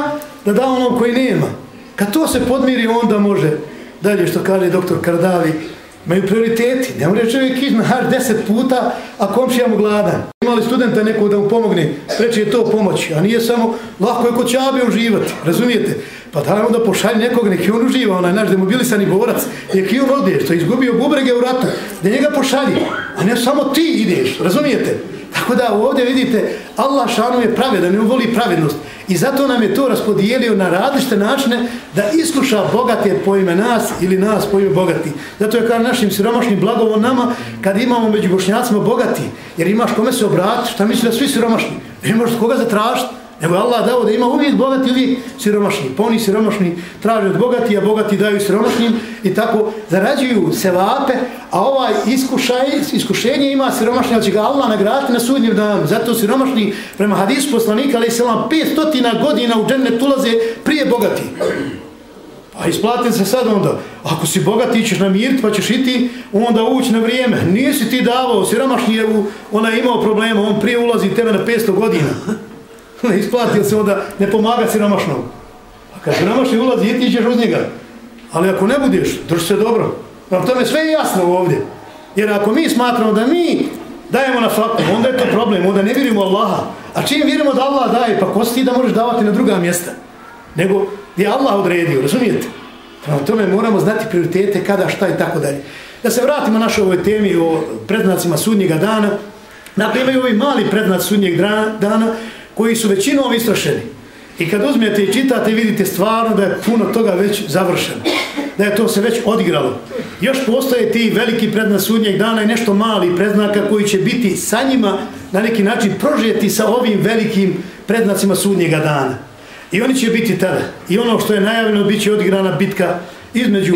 A: da da onom koji nema. Kad to se podmiri, onda može. Dalje što kaže doktor Kardavi, imaju prioriteti. Ne može čovjek ići na haš deset puta, a komšija mu gladan. Imali studenta nekog da mu pomogne, preći je to pomoć, a nije samo lako je kod čabe uživati, razumijete? Pa da onda pošalje nekog, nek on uživa, onaj naš demobilisani borac, neki on ode, što je izgubio bubrege u ratu, da njega pošalji, a ne samo ti ideš, razumijete? Tako da ovdje vidite, Allah šanu je pravedan, ne voli pravednost. I zato nam je to raspodijelio na različite načine da iskuša bogate pojme nas ili nas pojme bogati. Zato je kao našim siromašnim blagovo nama kad imamo među bošnjacima bogati. Jer imaš kome se obrati, šta misli da svi siromašni? Ne možeš koga zatražiti. Nego Allah dao da ima uvijek bogati, uvijek siromašni. Pa oni siromašni traže od bogati, a bogati daju siromašnim i tako zarađuju sevape, a ovaj iskušaj, iskušenje ima siromašni, ali će ga Allah nagraditi na sudnjem danu. Zato siromašni prema hadisu poslanika, ali se vam 500 godina u džennet ulaze prije bogati. Pa isplatim se sad onda. Ako si bogati, ćeš namirit, pa ćeš iti onda ući na vrijeme. Nisi ti davao, siromašni je u, ona je imao problema, on prije ulazi tebe na 500 godina. <laughs> ne isplatio se onda, ne pomaga siromašnog. A kad siromašni ulazi, i ti ćeš uz njega. Ali ako ne budeš, drži se dobro. Vam tome sve je jasno ovdje. Jer ako mi smatramo da mi dajemo na faktu, onda je to problem, onda ne vjerimo Allaha. A čim vjerimo da Allah daje, pa ko si ti da možeš davati na druga mjesta? Nego je Allah odredio, razumijete? Prema tome moramo znati prioritete kada, šta i tako dalje. Da se vratimo našoj ovoj temi o prednacima sudnjega dana. Naprimjer, ovi mali prednac sudnjeg dana, koji su većinom istrošeni. I kad uzmete i čitate, vidite stvarno da je puno toga već završeno. Da je to se već odigralo. Još postoje ti veliki prednak sudnjeg dana i nešto mali predznaka koji će biti sa njima na neki način prožeti sa ovim velikim prednacima sudnjega dana. I oni će biti tada. I ono što je najavljeno, bit će odigrana bitka između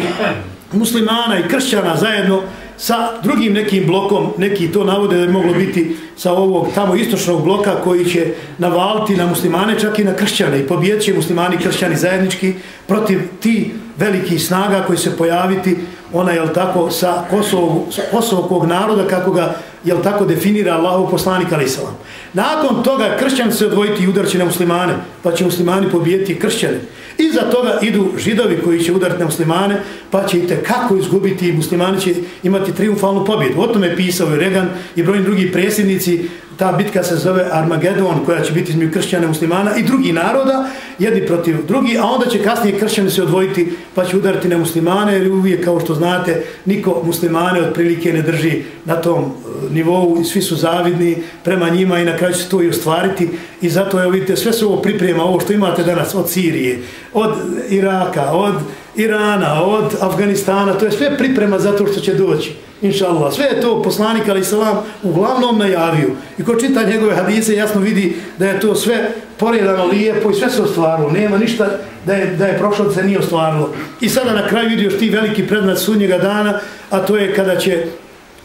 A: muslimana i kršćana zajedno sa drugim nekim blokom, neki to navode da je moglo biti sa ovog tamo istočnog bloka koji će navaliti na muslimane, čak i na kršćane. I pobijet muslimani i kršćani zajednički protiv ti velikih snaga koji se pojaviti ona je tako sa Kosovog, Kosovog naroda kako ga jel tako definira Allahov poslanik ali salam. Nakon toga kršćan se odvojiti i udarći na muslimane, pa će muslimani pobijeti kršćane. Iza toga idu židovi koji će udariti na muslimane, pa će i kako izgubiti i muslimani će imati triumfalnu pobjedu. O tome je pisao i Regan i brojni drugi presjednici ta bitka se zove Armagedon koja će biti između kršćana muslimana i drugi naroda, jedni protiv drugi, a onda će kasnije kršćani se odvojiti pa će udariti na muslimane jer uvijek kao što znate niko muslimane otprilike ne drži na tom e, nivou i svi su zavidni prema njima i na kraju će to i ostvariti. I zato evo vidite sve se ovo priprema, ovo što imate danas od Sirije, od Iraka, od Irana, od Afganistana, to je sve priprema zato što će doći inša Allah. Sve je to poslanik ali salam uglavnom najavio. I ko čita njegove hadise jasno vidi da je to sve poredano lijepo i sve se ostvarilo. Nema ništa da je, da je prošlo da se nije ostvarilo. I sada na kraju vidio ti veliki prednad sudnjega dana, a to je kada će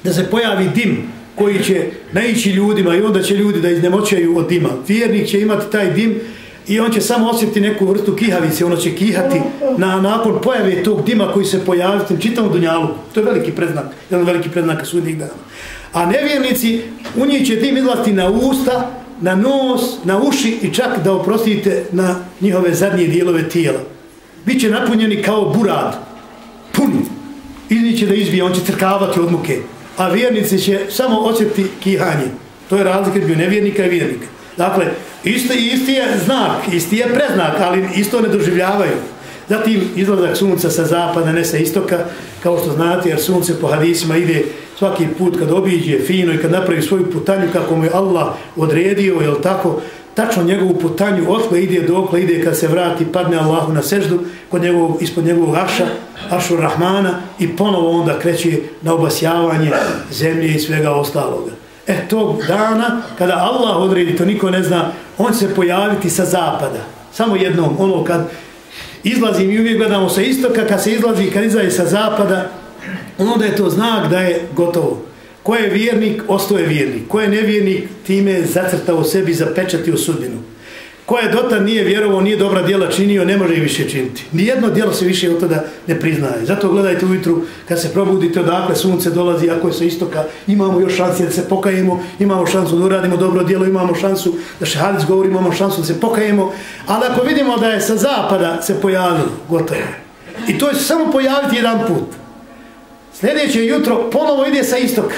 A: da se pojavi dim koji će naići ljudima i onda će ljudi da iznemoćaju od dima. Vjernik će imati taj dim i on će samo osjetiti neku vrstu kihavice, ono će kihati na, nakon pojave tog dima koji se pojavi u čitavom dunjalu. To je veliki prednak, jedan veliki prednak sudnjih dana. A nevjernici, u njih će dim izlasti na usta, na nos, na uši i čak da oprostite na njihove zadnje dijelove tijela. Biće napunjeni kao burad, puni. Iz njih će da izbije, on će crkavati od muke. A vjernici će samo osjetiti kihanje. To je razlika bio nevjernika i vjernika. Dakle, isti, isti je znak, isti je preznak, ali isto ne doživljavaju. Zatim izlazak sunca sa zapada, ne sa istoka, kao što znate, jer sunce po hadisima ide svaki put kad obiđe fino i kad napravi svoju putanju kako mu je Allah odredio, jel tako, tačno njegovu putanju, otkle ide, dokle ide, kad se vrati, padne Allahu na seždu, kod njegovog, ispod njegovog aša, ašu Rahmana i ponovo onda kreće na obasjavanje zemlje i svega ostaloga. E tog dana, kada Allah odredi, to niko ne zna, on će se pojaviti sa zapada. Samo jednom, ono kad izlazi, mi uvijek gledamo sa istoka, kad se izlazi, kad izlazi sa zapada, onda je to znak da je gotovo. Ko je vjernik, ostoje vjernik. Ko je nevjernik, time je zacrtao sebi, zapečatio sudbinu. Ko je dotad nije vjerovao, nije dobra djela činio, ne može i više činiti. Nijedno djelo se više od tada ne priznaje. Zato gledajte ujutru, kad se probudite odakle sunce dolazi, ako je sa istoka, imamo još šansi da se pokajemo, imamo šansu da uradimo dobro djelo, imamo šansu da šehadic govori, imamo šansu da se pokajemo. Ali ako vidimo da je sa zapada se pojavilo, gotovo je. I to je samo pojaviti jedan put. Sljedeće jutro ponovo ide sa istoka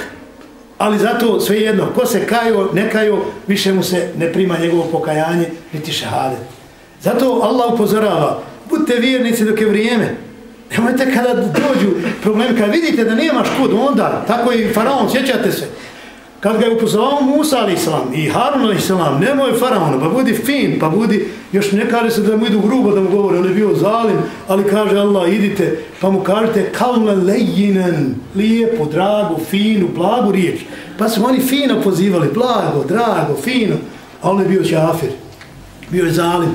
A: ali zato sve jedno, ko se kajo, ne kajo, više mu se ne prima njegovo pokajanje, niti šehade. Zato Allah upozorava, budite vjernici dok je vrijeme. Nemojte kada dođu problemi, kada vidite da nemaš kud, onda, tako i faraon, sjećate se, kad ga je upozorao Musa a.s. i Harun a.s. nemoj faraona, pa budi fin, pa budi, još ne kaže se da mu idu grubo da mu govore, on je bio zalim, ali kaže Allah, idite, pa mu kažete kalme lejinen, lijepo, drago, finu, blagu riječ. Pa su oni fino pozivali, blago, drago, fino, a on je bio čafir, bio je zalim.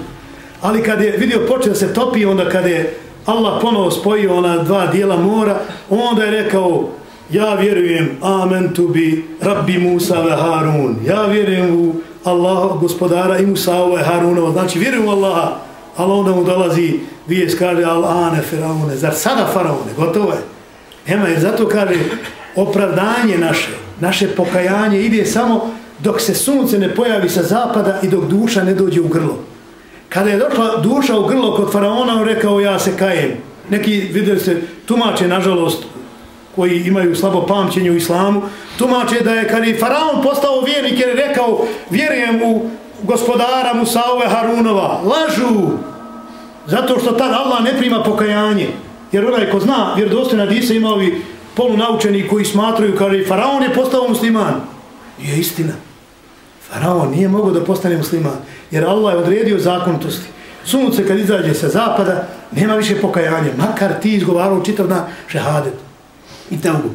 A: Ali kad je vidio počeo se topi, onda kad je Allah ponovo spojio ona dva dijela mora, onda je rekao, ja vjerujem amen tu bi rabbi Musa ve Harun. Ja vjerujem u Allah gospodara i Musa ve Harunova. Znači vjerujem u Allaha ali onda mu dolazi vijest kaže al ane zar sada faraone? Gotovo je. Ema, jer zato kaže opravdanje naše naše pokajanje ide samo dok se sunce ne pojavi sa zapada i dok duša ne dođe u grlo. Kada je došla duša u grlo kod faraona on rekao ja se kajem. Neki vidjeli se tumače nažalost koji imaju slabo pamćenje u islamu, tumače da je kad je faraon postao vjernik jer je rekao vjerujem u gospodara Musaove Harunova. Lažu! Zato što tad Allah ne prima pokajanje. Jer onaj ko zna, vjerodostojna disa ima ovi polunaučeni koji smatraju kao je faraon je postao musliman. Je istina. Faraon nije mogao da postane musliman. Jer Allah je odredio zakonitosti. Sunce kad izađe sa zapada, nema više pokajanja. Makar ti izgovarao čitav na šehadet i teugu.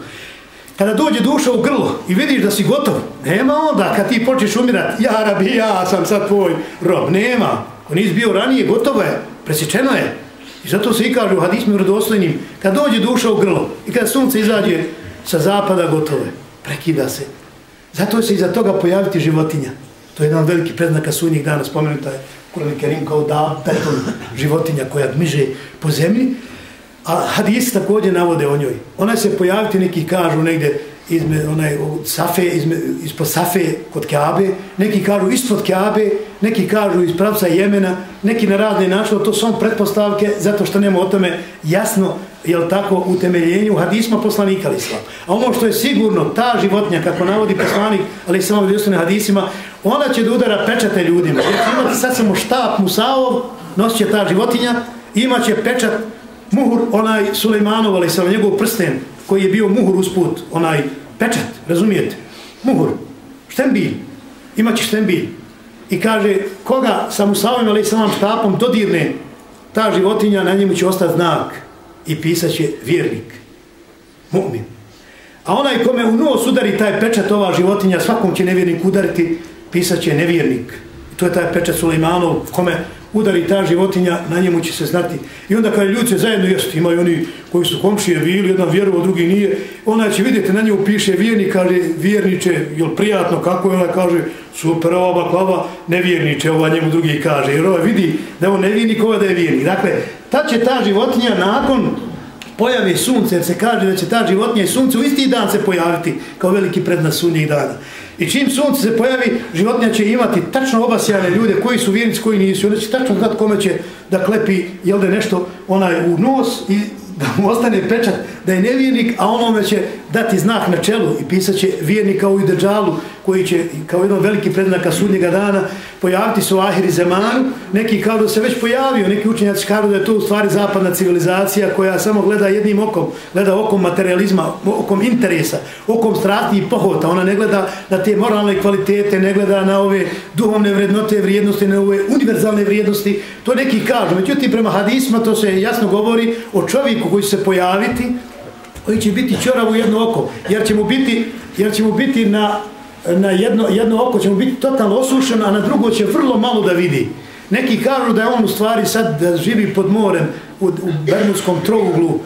A: Kada dođe duša u grlo i vidiš da si gotov, nema onda kad ti počneš umirat, ja rabi, ja sam sad tvoj rob, nema. Ko nisi bio ranije, gotovo je, presječeno je. I zato se i kaže u hadismu rodostojnim, kad dođe duša u grlo i kad sunce izađe sa zapada, gotovo je, prekida se. Zato se iza toga pojaviti životinja. To je jedan veliki predznaka sunnjih dana, spomenuta je Kurani Kerim kao da, beton životinja koja gmiže po zemlji, A hadis također navode o njoj. Ona se pojaviti, neki kažu negde izme, onaj, safe, izme, ispod Safe kod Kaabe, neki kažu ispod Kaabe, neki kažu iz pravca Jemena, neki na razne način, to su pretpostavke zato što nema o tome jasno jel tako, utemeljenju hadisma poslanika Islam. A ono što je sigurno, ta životnja, kako navodi poslanik, ali samo u hadisima, ona će da udara pečate ljudima. Jer imati sad samo štap Musaov, nosit će ta životinja, imaće pečat muhur, onaj Sulejmanov, ali sam njegov prsten, koji je bio muhur usput, onaj pečat, razumijete? Muhur, štembil, imaće štembil. I kaže, koga sa Musavim, ali sa vam štapom dodirne, ta životinja, na njemu će ostati znak i pisat će vjernik, mu'min. A onaj kome u nos udari taj pečat, ova životinja, svakom će nevjernik udariti, pisat će nevjernik. To je taj pečat Sulejmanov, kome udari ta životinja, na njemu će se znati. I onda kada ljudi se zajedno jesti, imaju oni koji su komšije bili, jedan vjerovo, drugi nije, ona će vidjeti, na njemu piše vjernik, kaže vjerniče, jel prijatno, kako je ona kaže, super, ova baklava, nevjerniče, ova njemu drugi kaže, jer ova vidi da je on nevjernik, ova da je vjernik. Dakle, ta će ta životinja nakon pojave sunce, jer se kaže da će ta životinja i sunce u isti dan se pojaviti kao veliki prednas sunnjih dana. I čim sunce se pojavi, životinja će imati tačno obasjane ljude koji su vjernici, koji nisu. Onda će tačno znati kome će da klepi jel da nešto onaj u nos i da mu ostane pečat da je nevjernik, a onome će dati znak na čelu i pisat će vjernik kao i koji će kao jedan veliki prednaka sudnjega dana pojaviti se u Ahiri Zemanu. Neki kao da se već pojavio, neki učenjaci kao da je to u stvari zapadna civilizacija koja samo gleda jednim okom, gleda okom materializma, okom interesa, okom strati i pohota. Ona ne gleda na te moralne kvalitete, ne gleda na ove duhovne vrednote, vrijednosti, na ove univerzalne vrijednosti. To neki kažu. Međutim, prema hadisma to se jasno govori o čovjeku koji će se pojaviti, koji će biti čorav u jedno oko, jer će mu biti, jer će mu biti na, na jedno, jedno oko, će mu biti totalno osušeno, a na drugo će vrlo malo da vidi. Neki kažu da je on u stvari sad da živi pod morem u, u Bermudskom trouglu,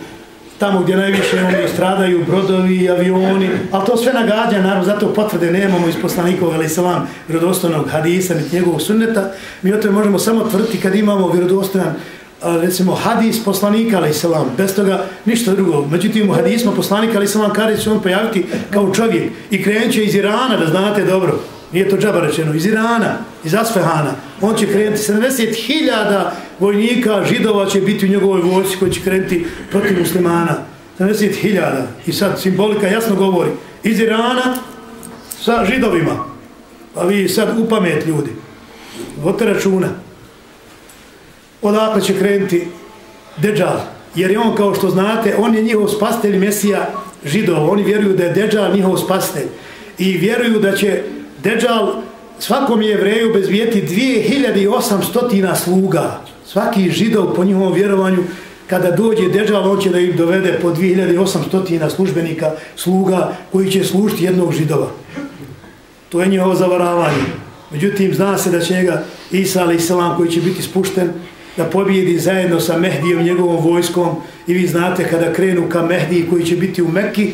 A: tamo gdje najviše oni stradaju, brodovi, avioni, ali to sve nagađa, naravno, zato potvrde nemamo iz poslanikov, ali salam, vjerodostojnog hadisa, niti njegovog sunneta, mi o tome možemo samo tvrditi kad imamo vjerodostojan recimo hadis poslanika ali selam bez toga ništa drugo. Međutim u hadisma poslanika ali selam kada će on pojaviti kao čovjek i krenuće iz Irana da znate dobro. Nije to džaba rečeno iz Irana iz Asfehana. On će krenuti 70.000 vojnika židova će biti u njegovoj vojci koji će krenuti protiv muslimana. 70.000 i sad simbolika jasno govori. Iz Irana sa židovima. Pa vi sad upamet ljudi. Vodite računa odakle će krenuti Deđal. Jer je on, kao što znate, on je njihov spastelj Mesija židova. Oni vjeruju da je Deđal njihov spastelj. I vjeruju da će Deđal svakom jevreju bezvijeti 2800 sluga. Svaki židov po njihovom vjerovanju kada dođe Deđal, on će da im dovede po 2800 službenika sluga koji će služiti jednog židova. To je njihovo zavaravanje. Međutim, zna se da će njega Isa alaih koji će biti spušten da pobjedi zajedno sa Mehdijom, njegovom vojskom i vi znate kada krenu ka Mehdiji koji će biti u Mekki,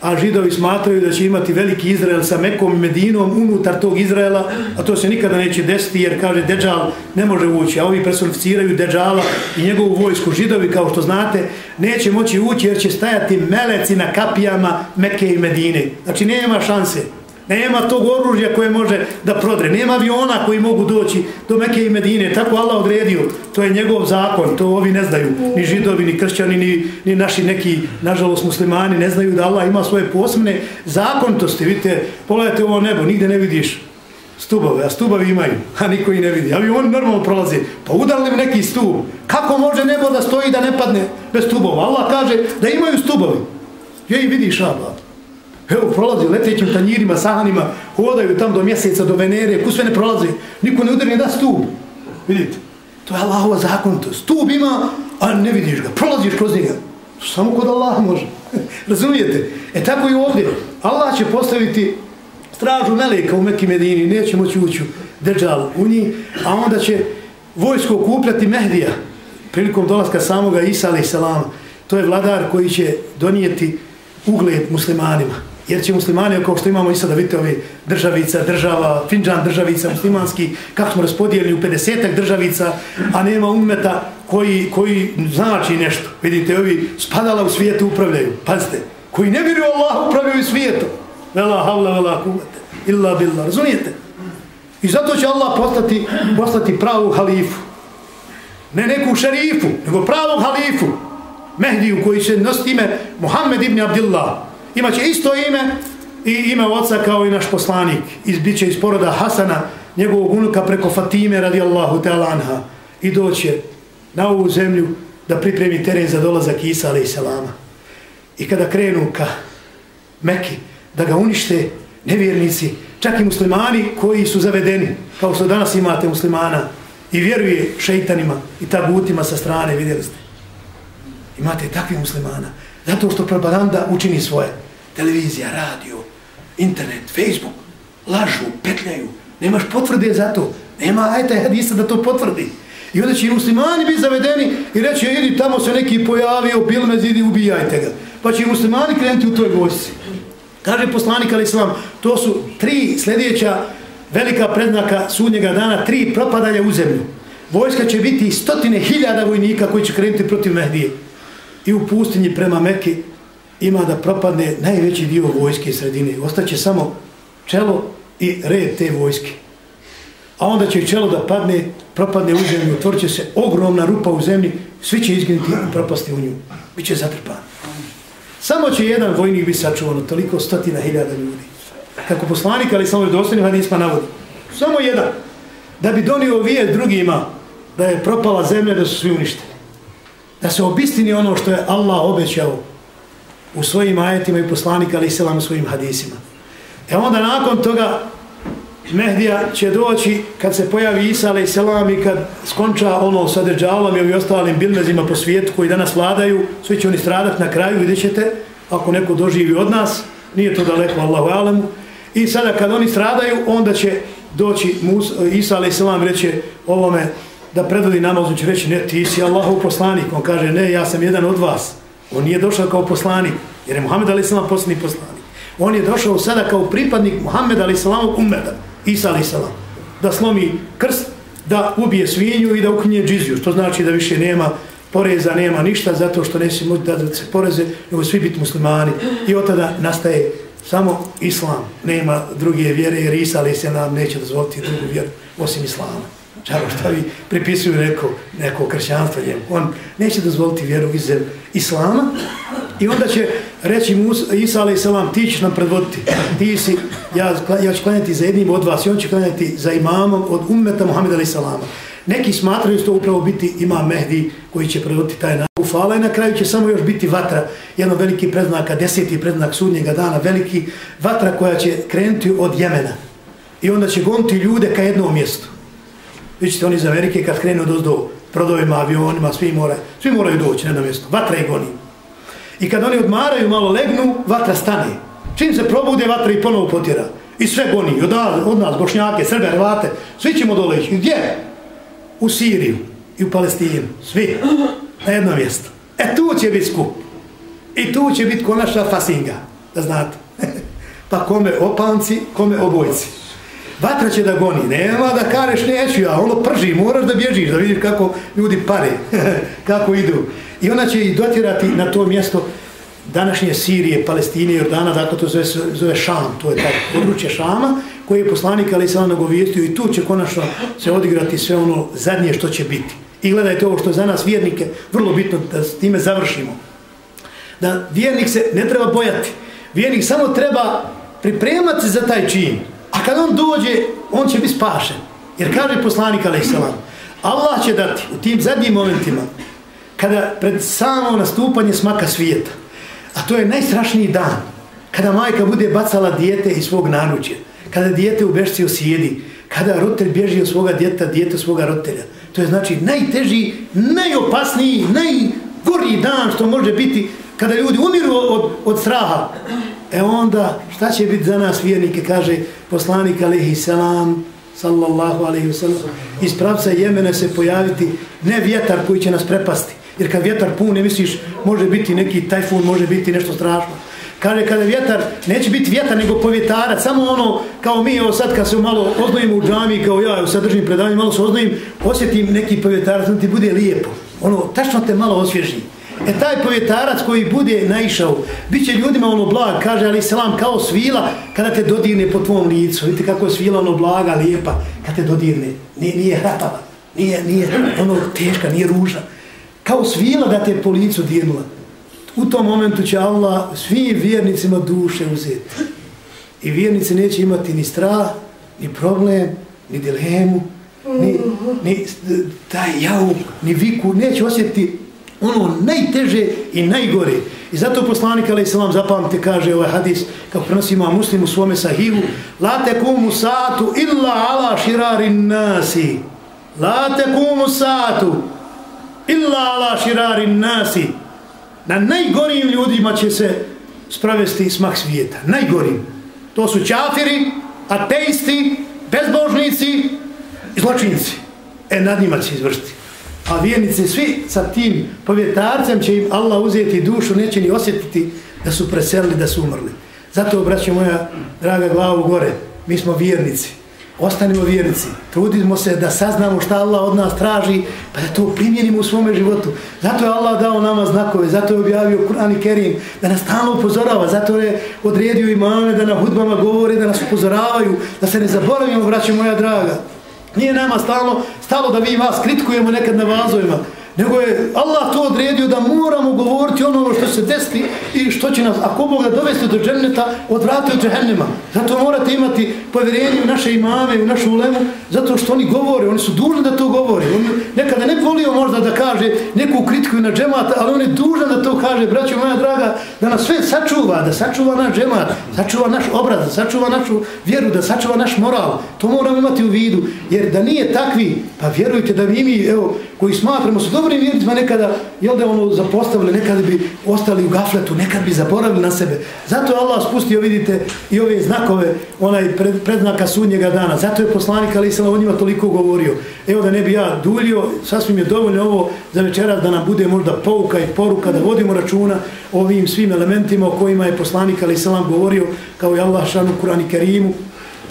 A: a židovi smatraju da će imati veliki Izrael sa Mekom i Medinom unutar tog Izraela, a to se nikada neće desiti jer kaže Deđal ne može ući, a ovi personificiraju Deđala i njegovu vojsku židovi kao što znate neće moći ući jer će stajati meleci na kapijama Mekke i Medine. Znači nema šanse. Nema tog oružja koje može da prodre. Nema aviona koji mogu doći do Meke i Medine. Tako Allah odredio. To je njegov zakon. To ovi ne znaju. Ni židovi, ni kršćani, ni, ni naši neki, nažalost, muslimani ne znaju da Allah ima svoje posebne zakontosti. Vidite, pogledajte ovo nebo, nigde ne vidiš stubove, a stubovi imaju, a niko i ne vidi. Avioni normalno prolaze. Pa udarili neki stub. Kako može nebo da stoji da ne padne bez stubova? Allah kaže da imaju stubovi. Je i vidiš, Allah. Evo, prolazi letećim tanjirima, sahanima, hodaju tam do mjeseca, do Venere, ku sve ne prolazi. Niko ne udari da stup. Vidite, to je Allahova zakonitost. Stup ima, a ne vidiš ga, prolaziš kroz njega. Samo kod Allah može. <laughs> Razumijete? E tako i ovdje. Allah će postaviti stražu meleka u Mekim Medini, neće moći ući Deđal u njih, a onda će vojsko okupljati Mehdija prilikom dolaska samoga Isa alaih salama. To je vladar koji će donijeti ugled muslimanima jer će muslimani, kao što imamo i sada, vidite ove državica, država, finđan državica, muslimanski, kako smo raspodijeli u 50-ak državica, a nema umeta koji, koji znači nešto. Vidite, ovi spadala u svijetu upravljaju, pazite, koji ne vjeruju Allah upravljaju svijetu. Vela havla, vela kuvete, illa billah, razumijete? I zato će Allah postati, postati pravu halifu. Ne neku šerifu, nego pravu halifu. Mehdiju koji će nositi ime Muhammed ibn Abdillah, imaće isto ime i ime oca kao i naš poslanik. Izbiće iz poroda Hasana, njegovog unuka preko Fatime radijallahu ta'ala anha i doće na ovu zemlju da pripremi teren za dolazak Isa alaih. I kada krenu ka Meki, da ga unište nevjernici, čak i muslimani koji su zavedeni, kao što danas imate muslimana i vjeruje šeitanima i tabutima sa strane, vidjeli ste. Imate takvi muslimana. Zato što propaganda učini svoje televizija, radio, internet, Facebook, lažu, petljaju, nemaš potvrde za to, nema ajta hadisa da to potvrdi. I onda će i muslimani biti zavedeni i reći, e, idi tamo se neki pojavio, bil me zidi, ubijajte ga. Pa će i muslimani krenuti u toj vojci. Kaže poslanik Ali Islam, to su tri sljedeća velika prednaka sudnjega dana, tri propadanja u zemlju. Vojska će biti stotine hiljada vojnika koji će krenuti protiv Mehdije. I u pustinji prema Mekke ima da propadne najveći dio vojske sredine. Ostaće samo čelo i red te vojske. A onda će čelo da padne, propadne u zemlju, otvorće se ogromna rupa u zemlji, svi će izginuti i propasti u nju. Biće zatrpan. Samo će jedan vojnik biti sačuvano, toliko stotina hiljada ljudi. Kako poslanik, ali samo je dostojni, pa navodi. Samo jedan. Da bi donio vijest drugima da je propala zemlja, da su svi uništeni. Da se obistini ono što je Allah obećao u svojim ajetima i poslanika ali selam u svojim hadisima. E onda nakon toga Mehdija će doći kad se pojavi Isa ali selam i kad skonča ono sa državom i ostalim bilmezima po svijetu koji danas vladaju, svi će oni stradati na kraju, vidjet ćete, ako neko doživi od nas, nije to daleko Allahu alemu. I sada kad oni stradaju, onda će doći Musa, Isa ali selam reće ovome da predvodi namaz, će reći ne, ti si Allahov poslanik. On kaže ne, ja sam jedan od vas On nije došao kao poslanik, jer je Muhammed a.s. posljedni poslanik. On je došao sada kao pripadnik Muhammed a.s. umeta, Isa a.s. Da slomi krst, da ubije svinju i da ukinje džiziju. Što znači da više nema poreza, nema ništa, zato što neće moći da se poreze, nego svi biti muslimani. I od tada nastaje samo islam. Nema druge vjere, jer Isa a.s. neće dozvoliti drugu vjeru osim islama. Žalo što vi pripisuju neko, neko kršćanstvo njemu. On neće dozvoliti vjeru iz islama i onda će reći Musa, Isa alaih salam, ti ćeš nam predvoditi. Ti si, ja, ja ću klanjati za jednim od vas i on će klanjati za imamom od ummeta Muhammed alaih salama. Neki smatraju to upravo biti imam Mehdi koji će predvoditi taj narod. Ufala i na kraju će samo još biti vatra, jedno veliki predznaka, deseti predznak sudnjega dana, veliki vatra koja će krenuti od Jemena. I onda će goniti ljude ka jednom mjestu. Vi ćete oni iz Amerike kad krenu do do prodovima, avionima, svi moraju, svi moraju doći na jedno mjesto. Vatra ih goni. I kad oni odmaraju, malo legnu, vatra stane. Čim se probude, vatra i ponovo potjera. I sve goni, od nas, od nas bošnjake, srbe, hrvate, svi ćemo doleći. Gdje? U Siriju i u Palestinu. Svi. Na jedno mjesto. E tu će biti skup. I tu će biti konačna fasinga. Da znate. <laughs> pa kome opanci, kome obojci. Vatra će da goni, nema da kareš neću ja, ono prži, moraš da bježiš, da vidiš kako ljudi pare, <laughs> kako idu. I ona će i dotirati na to mjesto današnje Sirije, Palestine, Jordana, dakle to zove, zove Šam, to je taj područje Šama, koji je poslanik ali sam nagovijestio i tu će konačno se odigrati sve ono zadnje što će biti. I gledajte ovo što za nas vjernike, vrlo bitno da s time završimo. Da vjernik se ne treba bojati, vjernik samo treba pripremati za taj čin, A kad on dođe, on će biti spašen. Jer kaže poslanik alaihissalam, Allah će dati u tim zadnjim momentima, kada pred samo nastupanje smaka svijeta, a to je najstrašniji dan, kada majka bude bacala dijete iz svog naručja, kada dijete u bešci osijedi, kada roditelj bježi od svoga djeta, dijete svoga roditelja. To je znači najteži, najopasniji, najgoriji dan što može biti kada ljudi umiru od, od straha. E onda, šta će biti za nas vjernike, kaže poslanik alihi salam, sallallahu alaihi salam, iz pravca Jemena se pojaviti ne vjetar koji će nas prepasti. Jer kad vjetar pun, ne misliš, može biti neki tajfun, može biti nešto strašno. Kaže, kada vjetar, neće biti vjetar, nego povjetarac, samo ono, kao mi, evo sad kad se malo oznojim u džami, kao ja, sad držim predavanje, malo se oznojim, osjetim neki povjetarac, da ti bude lijepo. Ono, tačno te malo osvježi. E taj povjetarac koji bude naišao, bit će ljudima ono blag, kaže ali selam kao svila kada te dodirne po tvom licu. Vidite kako je svila ono blaga, lijepa, kada te dodirne. Nije, nije hrapava, nije, nije ono teška, nije ruža. Kao svila da te po licu dirnula. U tom momentu će Allah svim vjernicima duše uzeti. I vjernici neće imati ni strah, ni problem, ni dilemu, ni, ni taj jauk, ni viku, neće osjetiti ono najteže i najgore. I zato poslanik alaih salam zapamte kaže ovaj hadis kako prenosi ima muslim u svome sahivu La tekumu satu illa ala širari nasi La tekumu satu illa ala širari nasi Na najgorijim ljudima će se sprovesti smak svijeta. Najgorijim. To su čafiri, ateisti, bezbožnici i zločinci. E nad njima će izvršiti a vjernici svi sa tim povjetarcem će im Allah uzeti dušu, neće ni osjetiti da su preselili, da su umrli. Zato, braćo moja draga glavu gore, mi smo vjernici. Ostanimo vjernici. Trudimo se da saznamo šta Allah od nas traži, pa da to primjenimo u svome životu. Zato je Allah dao nama znakove, zato je objavio Kur'an i Kerim, da nas stalno upozorava, zato je odredio imame da na hudbama govore, da nas upozoravaju, da se ne zaboravimo, braćo moja draga. Nije nama stalno stalo da vi vas kritikujemo nekad na vazovima, nego je Allah to odredio da moramo govoriti ono što se desi i što će nas, ako Bog da dovesti do dženneta, odvrati od džehennema. Zato morate imati povjerenje u naše imame, u našu ulemu, zato što oni govore, oni su dužni da to govore. On nekada ne volio možda da kaže neku kritiku na džemata, ali on je dužan da to kaže, braćo moja draga, da nas sve sačuva, da sačuva naš džemat, sačuva naš obraz, da sačuva našu vjeru, da sačuva naš moral. To moramo imati u vidu, jer da nije takvi, pa vjerujte da mi, evo, koji smatramo su dobro dobrim vjernicima nekada, jel da ono zapostavili, nekada bi ostali u gafletu, nekad bi zaboravili na sebe. Zato je Allah spustio, vidite, i ove znakove, onaj pred, predznaka sudnjega dana. Zato je poslanik Ali Islam o njima toliko govorio. Evo da ne bi ja duljio, sasvim je dovoljno ovo za večeras da nam bude možda pouka i poruka, da vodimo računa o ovim svim elementima o kojima je poslanik Ali Islam govorio, kao i Allah šanu Kurani Kerimu,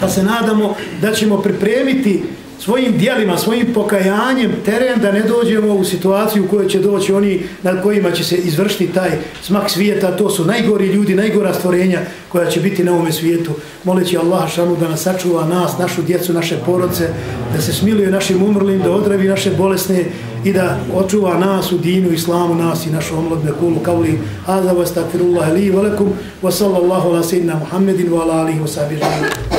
A: pa se nadamo da ćemo pripremiti svojim dijelima, svojim pokajanjem teren da ne dođemo u situaciju u kojoj će doći oni nad kojima će se izvršiti taj smak svijeta, to su najgori ljudi, najgora stvorenja koja će biti na ovome svijetu. Moleći Allah šanu da nas sačuva nas, našu djecu, naše poroce, da se smiluje našim umrlim, da odravi naše bolesne i da očuva nas u dinu, islamu, nas i našu omladne kulu. Kavli, hada wa takfirullahi li valekum, wa sallallahu ala sejna Muhammedin wa ala alihi wa sahbihi.